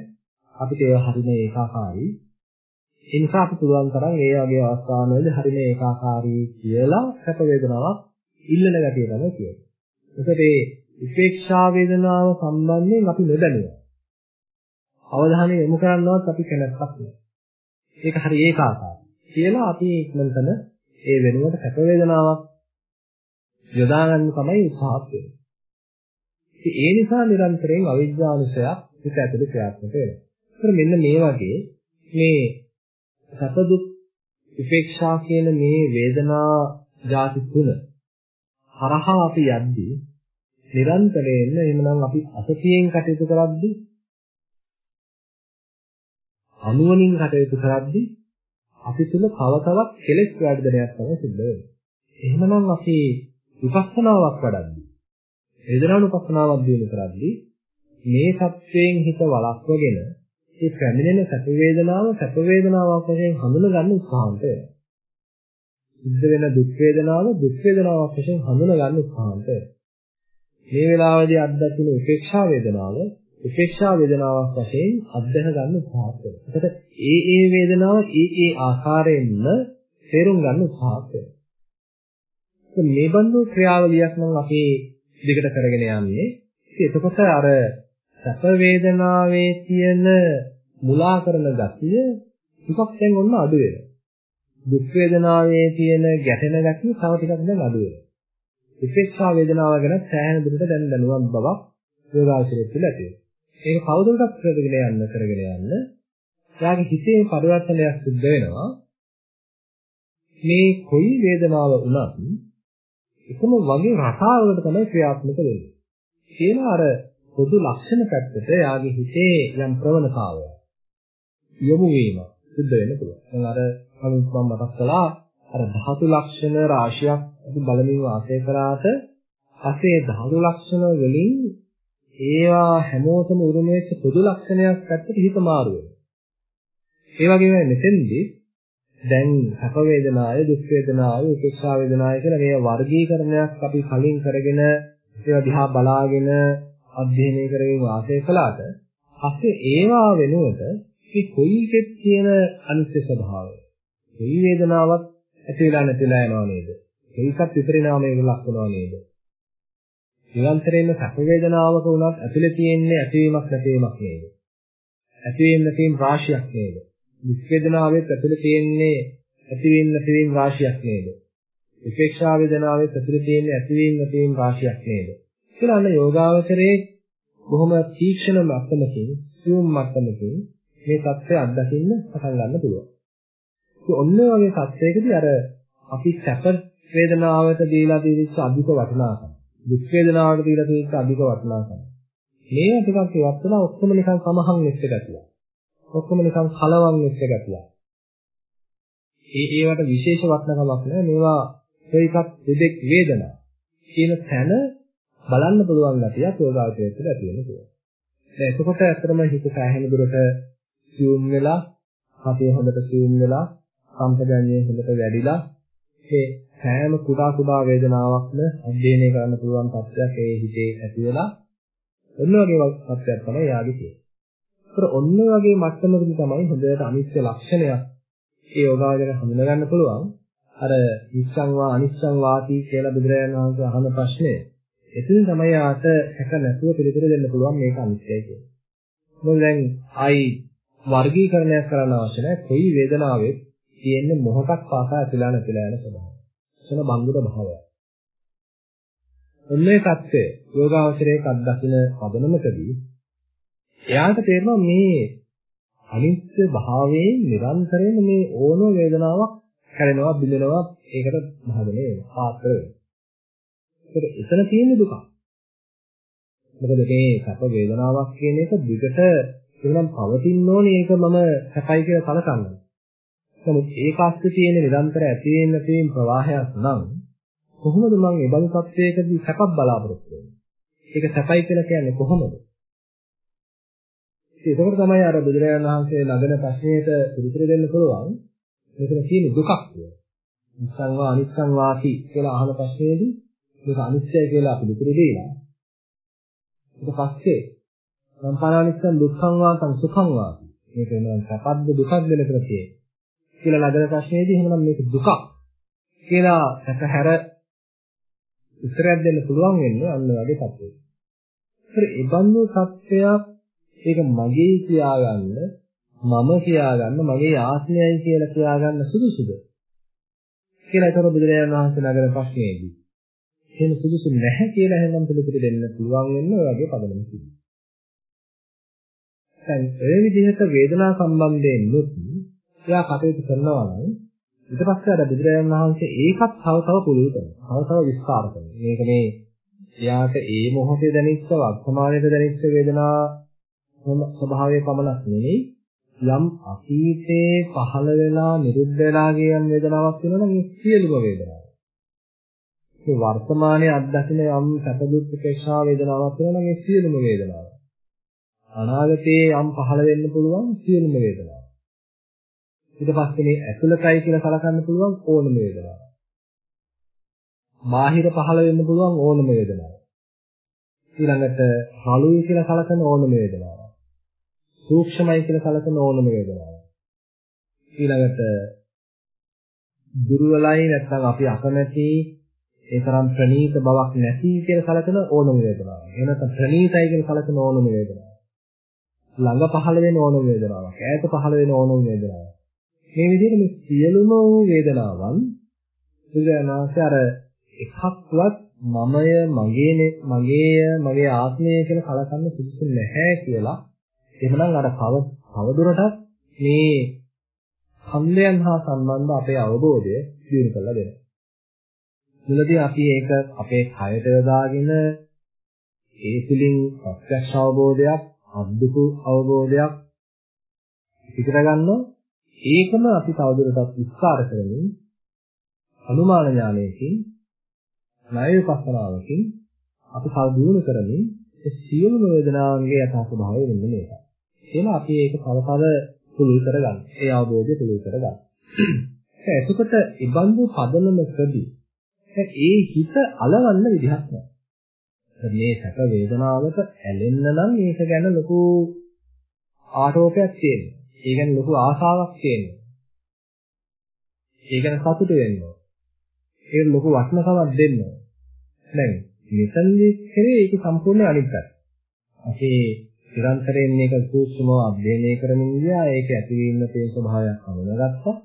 අපිට ඒවා හරිම ඒකාකාරී. ඒ නිසා අපි පුළුවන් තරම් ඒ වගේ අවස්ථාවවලදී හරිම ඒකාකාරී කියලා සැප වේදනාවක් ඉල්ලන ගැටිය තමයි කියන්නේ. ඒකට මේ විපේක්ෂා වේදනාව සම්බන්ධයෙන් අපි නොදැනුවා. අවධානය යොමු කරන්නවත් අපි කැමැත්තක් නැහැ. ඒක හරි ඒකාකාරයි. කියලා අපි ඉක්මනටම ඒ වෙනුවට සැප වේදනාවක් යොදා ගන්න තමයි උත්සාහත් වෙන්නේ. ඉතින් ඒ නිසා නිරන්තරයෙන් අවිජ්ජානුසයක් හිත ඇතුලේ ක්‍රියාත්මක වෙනවා. ඒතර මෙන්න මේ වගේ මේ සැප දුක් විපේක්ෂා කියන මේ වේදනා ಜಾති තුන හරහා අපි යද්දී නිරන්තරයෙන් එහෙමනම් අපි අසතියෙන් කටයුතු කරද්දී අනුවණින් කටයුතු කරද්දී අපි තුල තව තවත් කෙලෙස් වර්ධනයක් තමයි සිද්ධ වෙන්නේ. එහෙමනම් අපි විපස්සනාවක් වඩද්දී වේදනානුපස්සනාවක් දිනු කරද්දී මේ සත්‍යයෙන් හිත වළක්වගෙන මේ පැමිණෙන සැප වේදනාව සැප වේදනාවක් වශයෙන් හඳුන ගන්න උත්සාහන්ත වෙනවා. සිද්ධ වෙන දුක් වේදනාව දුක් වේදනාවක් වශයෙන් හඳුන ගන්න උත්සාහන්ත වෙනවා. මේ වෙලාවේදී අත්දකින උපේක්ෂා වේදනාව උපේක්ෂා වේදනාවක් වශයෙන් අත්දැක ගන්න උත්සාහත් වෙනවා. එතකොට ඒ ඒ වේදනාව ඒ ඒ ආකාරයෙන්ම තේරුම් ගන්න උත්සාහත් වෙනවා. මේ බඳු ක්‍රියාවලියක් නම් අපි දිගට කරගෙන යන්නේ. ඉතින් එතකොට අර සැප වේදනාවේ තියෙන මුලා කරන ගතිය ටිකක් දැන් ඔන්න අඩු වෙනවා. දුක් වේදනාවේ තියෙන ගැටෙන ගතිය තව ටිකක් දැන් අඩු වෙනවා. උපේක්ෂා වේදනාව ගැන සෑහෙන දුරට දැන් දැනුවත් බවක් යෝගාචරයේ තුල ඇති වෙනවා. ඒක කවුරුටත් කරගෙන යන්න කරගෙන යන්න එයාගේ හිතේ පරිවර්තනයක් සිද්ධ වෙනවා. මේ කොයි වේදනාව වුණත් එකම වගේ රටාවකට තමයි ක්‍රියාත්මක වෙන්නේ. කියලා අර පොදු ලක්ෂණ පැත්තට යාගේ හිතේ යම් ප්‍රවණතාවයක් යොමු වීම සිද්ධ වෙන්න පුළුවන්. දැන් අර මම මතක් කළා අර ධාතු ලක්ෂණ රාශියක් අපි බලමින් වාසය කරාට පස්සේ ධාතු ලක්ෂණ වලින් ඒවා හැමෝටම උරුම වෙච්ච පොදු ලක්ෂණයක් පැත්තට හිත මාරු වෙනවා. ඒ වගේම මෙතෙන්දී දැන් සැප වේදනාය, දුක් වේදනාය, උපේක්ෂා වේදනාය කියලා මේ වර්ගීකරණයක් අපි කලින් කරගෙන ඒවා දිහා බලාගෙන අධ්‍යයනය කරගෙන වාසය කළාට පස්සේ ඒවා වෙනුවට මේ කොයි එකෙත් තියෙන අනිත්‍ය ස්වභාවය. කොයි වේදනාවක් ඇති වෙලා නැතිලා යනවා නේද? ඒකත් විපරිණාමයකට ලක් වෙනවා නේද? නිරන්තරයෙන්ම සැප වේදනාවක වුණත් ඇතුලේ තියෙන්නේ ඇතිවීමක් නැතිවීමක් නේද? ඇතිවීම නැතිවීම රාශියක් නේද? දුක් වේදනාවෙත් ඇතුලේ තියෙන්නේ ඇතිවීම නැතිවීම රාශියක් නේද? උපේක්ෂා වේදනාවෙත් ඇතුලේ තියෙන්නේ ඇතිවීම නැතිවීම රාශියක් නේද? කියලා අන්න යෝගාවචරයේ බොහොම තීක්ෂණ මට්ටමකින්, සියුම් මට්ටමකින් මේ தත්ත්වය අත්දකින්න පටන් ගන්න පුළුවන්. ඒ ඔන්න ඔය තත්ත්වයකදී අර අපි සැප වේදනාවට දීලා දීවිච්ච අධික වටිනාකම දුක් වේදනාවට දීලා දීවිච්ච අධික වටිනාකම මේ ටිකක් ඉවත් වෙලා ඔක්කොම නිකන් සමහන් වෙච්ච ගතිය. ඔක්කොම නිකන් කලවම් වෙච්ච ගතිය. ඒ ඒවට විශේෂ වටිනාකමක් නැහැ. මේවා ඒකක් දෙදෙක් වේදනා කියන තැන බලන්න පුළුවන් ගතියක් යෝගාචරයට ඇති වෙන පුළුවන්. දැන් එතකොට ඇත්තටම හිත සෑහෙන දුරට සියුම් වෙලා, අපේ හොඳට සියුම් වෙලා, සම්පජඤ්ඤය හොඳට වැඩිලා මේ සෑම කුඩා කුඩා වේදනාවක්ම අධ්‍යයනය කරන්න පුළුවන් තත්ත්වයක් ඒ හිතේ ඇති වෙලා ඔන්න වගේ තත්ත්වයක් තමයි යාගේ තියෙන්නේ. ඒතර ඔන්න වගේ මට්ටමකදී තමයි හොඳට අනිත්‍ය ලක්ෂණයක් ඒ යෝගාවචරය හඳුනා ගන්න පුළුවන්. අර නිච්ඡං වා අනිච්ඡං වාති කියලා බුදුරජාණන් වහන්සේ අහන ප්‍රශ්නය. එතන තමයි ආත සැක නැතුව පිළිතුර දෙන්න පුළුවන් මේක අනිත්‍යයි කියන්නේ. මොකද දැන් ආයි වර්ගීකරණයක් කරන්න අවශ්‍ය නැහැ. කොයි වේදනාවෙත් තියෙන්නේ මොහොතක් පාසා ඇතිලා නැතිලා යන ස්වභාවය. සන බංගුර භාවය. ඔන්නේ தත්ත්වය යෝගාවචරයේ අත්දකින්න පදනමකදී එයාට තේරෙනවා මේ අනිත්‍ය භාවයේ නිරන්තරයෙන් මේ ඕන වේදනාවක් හැරෙනවා බිඳෙනවා ඒකට මහදනේ වෙනවා පාත්‍ර වෙනවා. ඒක එතන තියෙන දුක. මොකද මේ සැප වේදනාවක් කියන එක දිගට එනම් පවතින්න ඕනේ ඒක මම සැපයි කියලා කලකන්නේ. නමුත් ඒක ASCII තියෙන නිරන්තර ඇති වෙන තියෙන ප්‍රවාහයක් නම් කොහොමද මම ඒ බඳු තත්වයකදී සැපක් බලාපොරොත්තු වෙන්නේ? ඒක සැපයි කියලා කියන්නේ කොහොමද? ඒකකට තමයි අර බුදුරජාණන් වහන්සේ නගන ප්‍රශ්නයට පිළිතුරු දෙන්න පුළුවන්. මෙතන තියෙන දුකක් කියලා. නිස්සං වා අනිච්ඡං වාති කියලා අහන ප්‍රශ්නේදී මේක අනිත්‍යයි කියලා පිළිතුරු දීලා ඊට පස්සේ සම්පාරානිච්ඡං දුක්ඛං වාතං සුඛං වාති මේක වෙනවා සැපද්ද දුකක්ද මෙතන තියෙන්නේ කියලා නගන ප්‍රශ්නේදී එහෙනම් මේක දුකක් කියලා සැකහැර උත්තරයක් දෙන්න පුළුවන් වෙන්නේ අන්න වගේ තත්ත්වයක. ඒතර ඒ බඳු තත්ත්වයක් ඒක මගේ කියාගන්න මම කියාගන්න මගේ ආත්මයයි කියලා කියාගන්න සුදුසුද කියලා ඒතර බුදුරජාණන් වහන්සේ නගන ප්‍රශ්නේදී එහෙම සුදුසු නැහැ කියලා එහෙනම් පිළිතුරු දෙන්න පුළුවන් වෙන්නේ ඔය වගේ පදනම තිබුණා. දැන් ඒ විදිහට වේදනා සම්බන්ධයෙන් නුත් එයා කටයුතු කරනවා නම් ඊට පස්සේ අර බුදුරජාණන් වහන්සේ ඒකත් තව තව පුළුල් කරනවා. තව තව විස්තර කරනවා. මේක මේ එයාට ඒ මොහොතේ දැනෙච්ච වර්තමානයේ දැනෙච්ච වේදනා ස්වභාවය පමණක් නෙවෙයි යම් අතීතේ පහළ වෙලා නිරුද්ධ වෙලා කියන වේදනාවක් වෙනවා නම් ඒ සියලුම වේදනාව. මේ වර්තමානයේ අත්දකින යම් සැප දුක් උපේක්ෂා වේදනාවක් වෙනවා නම් ඒ සියලුම වේදනාව. අනාගතයේ යම් පහළ වෙන්න පුළුවන් සියලුම වේදනාව. ඊට පස්සේ මේ ඇතුළතයි කියලා සලකන්න පුළුවන් ඕනම වේදනාවක්. බාහිර පහළ වෙන්න පුළුවන් ඕනම වේදනාවක්. ඊළඟට රළුයි කියලා සලකන ඕනම වේදනාවක්. සූක්ෂමයි කියලා සලකන ඕනම වේදනාවක්. ඊළඟට දුර්වලයි නැත්නම් අපි අකමැති ඒ තරම් ප්‍රණීත බවක් නැති කියලා සලකන ඕනම වේදනාවක්. එහෙම නැත්නම් ප්‍රණීතයි කියලා සලකන ඕනම වේදනාවක්. ළඟ පහළ වෙන ඕනම වේදනාවක්. ඈත පහළ වෙන ඕනම වේදනාවක්. මේ විදිහට මේ සියලුම වූ වේදනාවන් බුදුරජාණන්සේ අර එකක්වත් මමය මගේනේ මගේය මගේ ආත්මය කියලා කලකන්න සුදුසු නැහැ කියලා එහෙමනම් අර කව කවදුරටත් මේ ඛණ්ඩයන් හා සම්බන්ධ අපේ අවබෝධය දියුණු කරලා දෙනවා. මුලදී අපි ඒක අපේ කයට යොදාගෙන ඒ තුලින් ප්‍රත්‍යක්ෂ අවබෝධයක්, අද්දුක අවබෝධයක් පිටර ගන්නවා. ඒකම අපි තවදුරටත් විස්තර කරමින් අනුමාන ඥානයකින් ණය විපස්සනාවකින් අපි කල් දිනු කරමින් ඒ සියලුම වේදනාවන්ගේ යථා ස්වභාවය වෙන්නේ මේකයි. කියලා අපි ඒක තව තව පුළුල් කරගන්න. ඒ අවබෝධය පුළුල් කරගන්න. එතකොට ඉබඳු පදනමකදී ඒ හිත අලවන්න විදිහක් නැහැ. මේ සැප වේදනාවට ඇලෙන්න නම් ඒක ගැන ලොකු ආටෝපයක් තියෙනවා. ඒ ගැන ලොකු ආසාවක් තියෙනවා. ඒ ගැන සතුට වෙනවා. ඒක ලොකු වටිනකමක් දෙන්න ඕනේ. දැන් මෙතනදී කරේ ඒක සම්පූර්ණ අනිත් පැත්ත. අපි නිරන්තරයෙන් මේක සූක්ෂමව අධ්‍යයනය කරමින් ගියා. ඒක ඇතිවීම තේ ස්වභාවයක් හඳුනාගත්තා.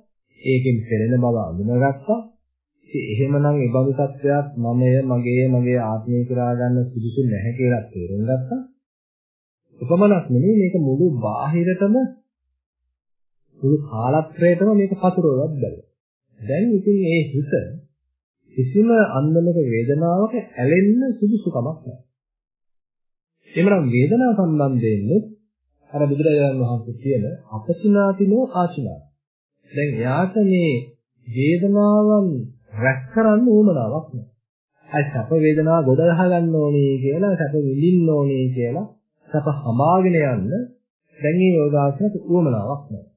ඒකෙන් පෙළෙන බව හඳුනාගත්තා. ඉතින් එහෙමනම් ඒ බඳු තත්ත්වයක් මමය, මගේ, මගේ ආත්මය කියලා ගන්න සුදුසු නැහැ කියලා තේරුම් ගත්තා. උපමනක් නෙමෙයි මේක මුළු බාහිරටම මුළු කාලත්‍රයටම මේක පතුරවවත් බැලුවා. දැන් ඉතින් ඒ හිත කිසිම අන්දමක වේදනාවක ඇලෙන්න සුදුසුකමක් නැහැ. එමනම් වේදනාව සම්බන්ධයෙන් අර බුදුරජාණන් වහන්සේ කියන අපචිනාතිනෝ ආචිනා. දැන් යාට මේ වේදනාවන් රැස් කරන්න උවමනාවක් නැහැ. අය සැප වේදනාව ගොඩ ගහ ගන්න ඕනේ කියලා සැප විඳින්න ඕනේ කියලා සැප හමාගෙන යන්න දැන් මේ යෝගාසනට උවමනාවක් නැහැ.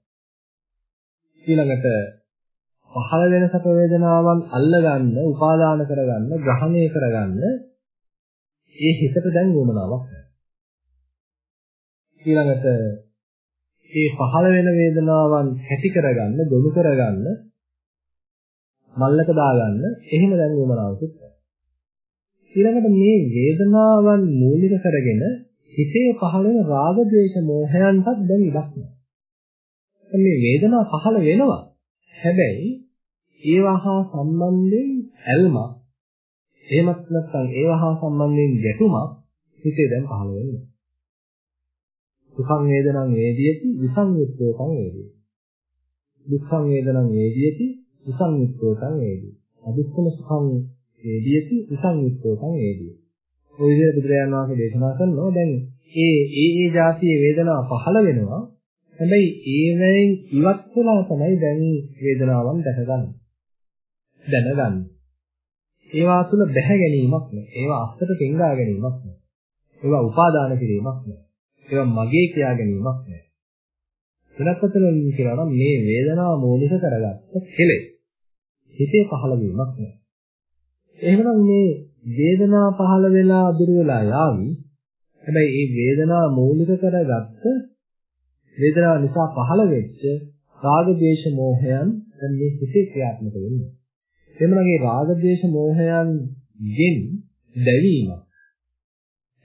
ඊළඟට පහළ වෙන සැප වේදනාවන් අල්ලගන්න, උපාදාන කරගන්න, ග්‍රහණය කරගන්න ඒ හිතට දැන් උවමනාවක් නැහැ. ඊළඟට මේ පහළ වෙන වේදනාවන් හැටි කරගන්න, ගොනු කරගන්න, මල්ලක දාගන්න එහෙම දැන් උවමනාවකුත් නැහැ. ඊළඟට මේ වේදනාවන් මූලික කරගෙන හිතේ පහළ වෙන රාග, ద్వේෂ, මෝහයන්ටත් දැන් ඉඩක් නැහැ. මේ වේදනාව පහළ වෙනවා. හැබැයි ඒවා හා සම්බන්ධයෙන් ඇල්මක් එහෙමත් නැත්නම් ඒවා හා සම්බන්ධයෙන් ගැටුමක් හිතේ දැන් පහළ වෙන්නේ. සුඛං වේදනං වේදියති විසංයුක්තෝකං වේදියති. දුක්ඛං වේදනං වේදියති විසංයුක්තෝකං වේදියති. අදුක්ඛම සුඛං වේදියති විසංයුක්තෝකං වේදියති. ඔය විදිහට බුදුරජාණන් වහන්සේ දේශනා කරනවා දැන් ඒ ඒ ඒ જાතියේ වේදනාව පහළ වෙනවා හැබැයි ඒවෙන් ඉවත් වෙලා තමයි දැන් වේදනාවන් දැකගන්නේ. දැනගන්නේ. ඒවා තුළ බැහැ ගැනීමක් නෑ. ඒවා අස්සට පෙන්ගා ගැනීමක් නෑ. ඒවා උපාදාන කිරීමක් නෑ. ඒවා මගේ කියා ගැනීමක් නෑ. වෙනත් අතරින් කියනවා නම් මේ වේදනාව මූලික කරගත්ත කෙලෙස්. හිතේ පහළ වීමක් නෑ. එහෙනම් මේ වේදනාව පහළ වෙලා අදුර වෙලා යාවි. හැබැයි මේ වේදනාව මූලික කරගත්ත වේදනාව නිසා පහළ වෙච්ච රාග දේශ මොහයන් දැන් මේ හිතේ ක්‍රියාත්මක වෙන්නේ. එමණගේ රාග දේශ මොහයන් ගෙන් දැවීමක්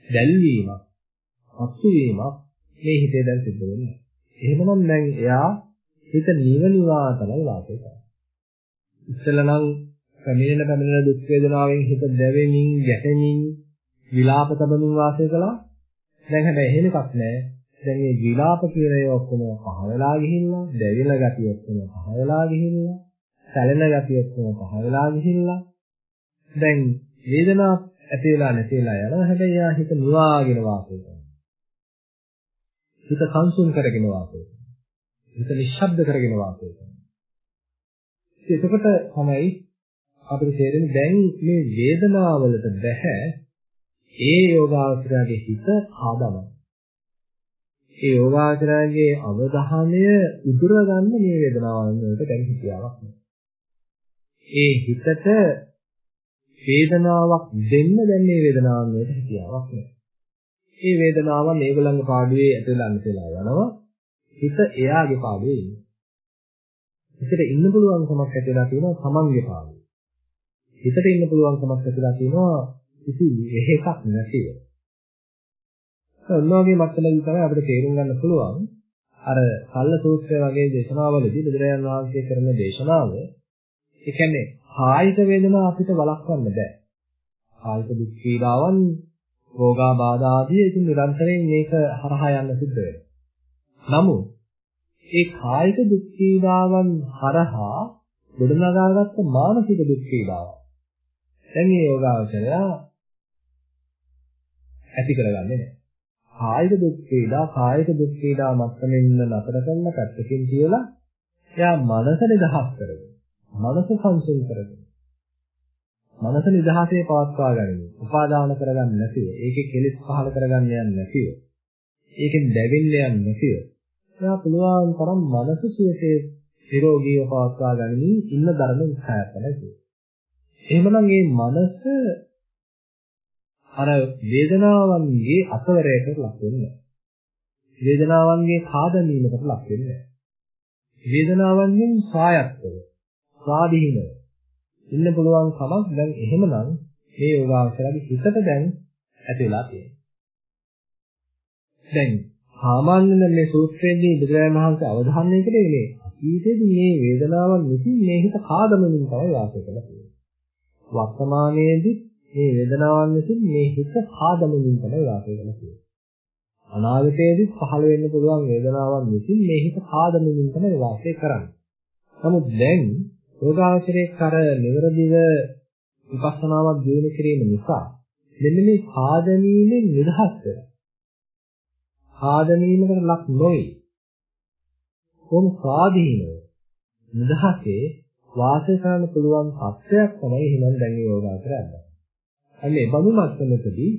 දැල්වීමක් අත්තු වීමක් මේ හිතේ දැන් සිද්ධ වෙන්නේ. එහෙමනම් දැන් එයා හිත නිවනිවා තමයි වාසය කරන්නේ. ඉස්සෙල්ලා නම් පැමිණෙන පැමිණෙන දුක් වේදනාවෙන් හිත දැවෙමින් ගැටෙමින් විලාප තබමින් වාසය කළා. දැන් හැබැයි එහෙම එකක් නැහැ. දැන් මේ විලාප කියන ඒවා ඔක්කොම පහ වෙලා ගිහිල්ලා, දැවිලා ගතිය ඔක්කොම පහ වෙලා ගිහිල්ලා, සැලෙන ගතිය ඔක්කොම පහ වෙලා ගිහිල්ලා. දැන් වේදනාවක් ඇති වෙලා නැති වෙලා යනවා. හැබැයි යා හිත නිවාගෙන වාසය කරනවා. හිත සංසුන් කරගෙන වාසය කරනවා. හිත නිශ්ශබ්ද කරගෙන වාසය කරනවා. එතකොට තමයි අපිට තේරෙන්නේ දැන් මේ වේදනාවලට බෑ ඒ යෝගාචරයේ හිත ආදමන. ඒ යෝගාචරයේ අවධානය උදුර ගන්න මේ වේදනාවන් වලට දැන් හිතියාවක් නෑ. ඒ හිතට වේදනාවක් දෙන්න දැන් මේ වේදනාවන් වලට හිතියාවක් නෑ. ඒ වේදනාවන් මේගොල්ලන්ගේ පාඩුවේ ඇතුළේ අන්තිලා යනවා. හිත එයාගේ පාඩුවේ ඉන්නේ. හිතට ඉන්න පුළුවන් කමක් ඇතිලා තියෙනවා සමන්ගේ පාඩුවේ. හිතට ඉන්න පුළුවන් කමක් ඇතිලා තියෙනවා කිසි වෙහෙසක් නැතිව. ඔන්නෝගේ මට්ටමදී තමයි අපිට තේරුම් ගන්න පුළුවන් අර සල්ල සූත්‍රය වගේ දේශනාවලදී බුදුරජාණන් වහන්සේ කරන දේශනාව ඒ කියන්නේ කායික වේදනා අපිට වළක්වන්න බෑ. කායික දුක් පීඩාවන් රෝගාබාධ ආදී ඉතින් නිරන්තරයෙන් මේක හරහා යන්න සිද්ධ වෙනවා. නමුත් ඒ කායික දුක් පීඩාවන් හරහා ගොඩනගාගත්ත මානසික දුක් පීඩාවන් දැන් මේ යෝගාවචරය ඇති කරගන්නේ නැහැ. කායික දුක් පීඩා කායික දුක් පීඩා මත්තමින් නතර කරන පැත්තකින් කියලා එයා මනස නිදහස් කරගෙන මනස සංසුන් කරගෙන මනස නිදහසේ පවත්වා ගැනීම උපාදාන කරගන්න නැතිව ඒකේ කෙලෙස් පහල කරගන්න යන්නේ නැතිව ඒකෙන් දැවෙන්න යන්නේ නැතිව එයා පුළුවන් තරම් මනස සුවසේ නිරෝගීව පවත්වා ගැනීම ඉන්න ධර්ම විස්තරයක් තමයි එහෙමනම් මේ මනස අර වේදනාවන්ගේ අතවරයකට ලක් වෙන්නේ වේදනාවන්ගේ කාදමීමකට ලක් වෙන්නේ වේදනාවන්ගෙන් සායත්තව ස්වාධීනව ඉන්න පුළුවන් කමක් දැන් එහෙමනම් මේ යෝගාවචරගේ හිතට දැන් ඇති වෙලා තියෙනවා. දැන් සාමාන්‍යයෙන් මේ සූත්‍රයේදී බුදුරජාණන් වහන්සේ අවධානය කළේ මේ අතීතයේදී මේ වේදනාවන් විසින් මේ හිත කාදමමින් තමයි වාසය කරලා තියෙන්නේ. වර්තමානයේදී මේ වේදනාවන් විසින් මේ හිත කාදමමින් තමයි වාසය කරලා තියෙන්නේ. අනාගතයේදී පහළ වෙන්න පුළුවන් වේදනාවන් විසින් මේ හිත කාදමමින් තමයි වාසය කරන්නේ. නමුත් දැන් යෝගාචරයේ කර නිවරදිව විපස්සනාවක් දියුණු කිරීම නිසා මෙන්න මේ කාදමීමෙන් නිදහස් වෙනවා. ආදමීමකට ලක් නොවේ. කොහොම ස්වාධීනව නිදහසේ වාසය කරන්න පුළුවන් තත්ත්වයක් තමයි එහෙනම් දැන් මේ යෝගාචරය අද්දා. අන්න ඒ බඳු මට්ටමකදී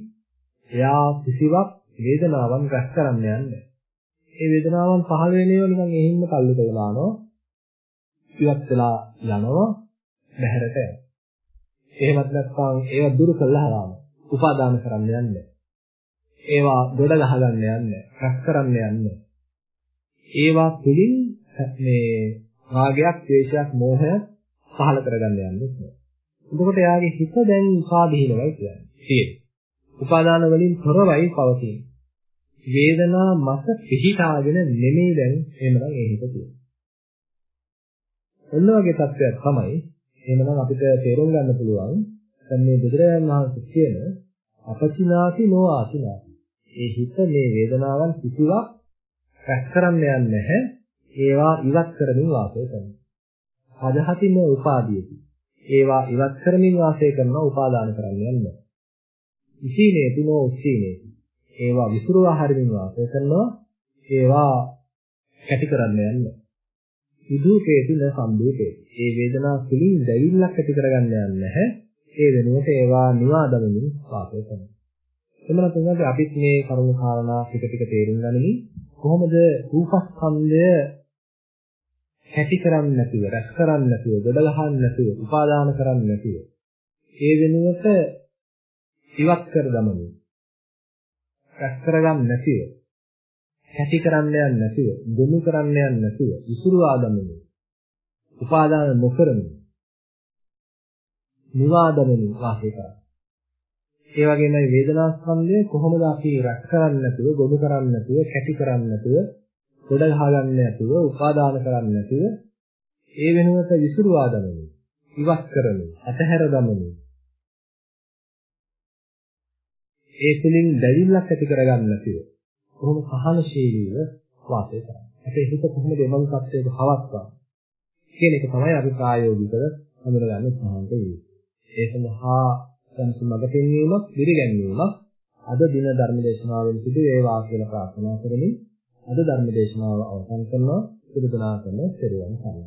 එයා කිසිවක් වේදනාවන් රැස් කරන්න යන්නේ. ඒ වේදනාවන් පහළ වෙනේව නිකන් එහින්ම කල්ලු කරලා යනවා. ඉවත් වෙලා යනවා බහැරට යනවා. එහෙමත් නැත්නම් ඒව දුරු කළා යනවා. උපාදාන කරන්න යන්නේ. ඒවා ගොඩ ගහගන්න යන්නේ රැස් කරන්න යන්නේ ඒවා තුලින් මේ රාගයක් ද්වේෂයක් මෝහයක් පහළ කරගන්න යන්නේ එතකොට එයාගේ හිත දැන් උපාදීනවයි කියන්නේ තියෙන්නේ උපාදාන වලින් තොරවයි පවතින වේදනා මත පිහිටාගෙන නෙමෙයි දැන් එහෙමනම් ඒ හිත තියෙන්නේ ඔන්න වගේ තත්ත්වයක් තමයි එහෙමනම් අපිට තේරුම් ගන්න පුළුවන් දැන් මේ බුදුරජාණන් වහන්සේ කියන අපචිනාති නෝ ආසිනාති ඒ හිත මේ වේදනාවන් කිසිවක් රැස් කරන්න යන්නේ නැහැ. ඒවා ඉවත් කරමින් වාසය කරනවා. අදහතින උපාදීයති. ඒවා ඉවත් කරමින් වාසය කරනවා උපාදාන කරන්නේ නැහැ. ඉසීනේති නෝ උස්සීනේති. ඒවා විසුරුවා හරිමින් වාසය කරනවා. ඒවා කැටි කරන්නේ නැහැ. විදුකේති න සම්දූපේති. ඒ වේදනාව පිළින් දැවිල්ලක් ඇති කරගන්න යන්නේ නැහැ. ඒ වෙනුවට ඒවා නිවා දමමින් වාසය කරනවා. එමනම් තුන්වගේ අපිත් මේ කරුණු කාරණා ටික ටික තේරුම් ගනිමින් කොහොමද රූපස්කන්ධය හැටි කරන්නේ නැතුව, රැස් කරන්නේ නැතුව, ගොඩ ගහන්නේ නැතුව, උපාදාන කරන්නේ නැතුව. ඒ වෙනුවට ඉවත් කර දමමින් රැස් කරගන්න නැතිව හැටි කරන්න යන්නේ නැතිව, ගොනු කරන්න යන්නේ නැතිව, විසුරුවා දමමින් උපාදාන නොකරමින් නිවාදමින් වාසය කරා. ඒ වගේමයි වේදනා ස්කන්ධය කොහොමද අපි රැස් කරන්නේ නැතුව, ගොනු කරන්නේ නැතුව, කැටි කරන්නේ නැතුව, ගොඩ ගහගන්නේ නැතුව, උපාදාන කරන්නේ නැතුව ඒ වෙනුවට විසිරුවා දමමින්, ඉවත් කරමින්, අතහැර දමමින් ඒ තුලින් දැවිල්ලක් ඇති කරගන්න නැතුව කොහොම සහනශීලීව වාසය කරන්නේ. අපේ හිත කොහොමද එවන් තත්ත්වයක පවත්වා කියන එක තමයි අපි ප්‍රායෝගිකව හඳුනගන්න උත්සාහ කරන්නේ. ඒ සඳහා දැන්සු මඟ පෙන්වීමක්, දිරිගැන්වීමක් අද දින ධර්ම දේශනාවෙන් සිදු වේවා කියලා ප්‍රාර්ථනා කරමින් අද ධර්ම දේශනාව අවසන් කරනවා. සිදු දනාතම පෙරවන් සරණයි.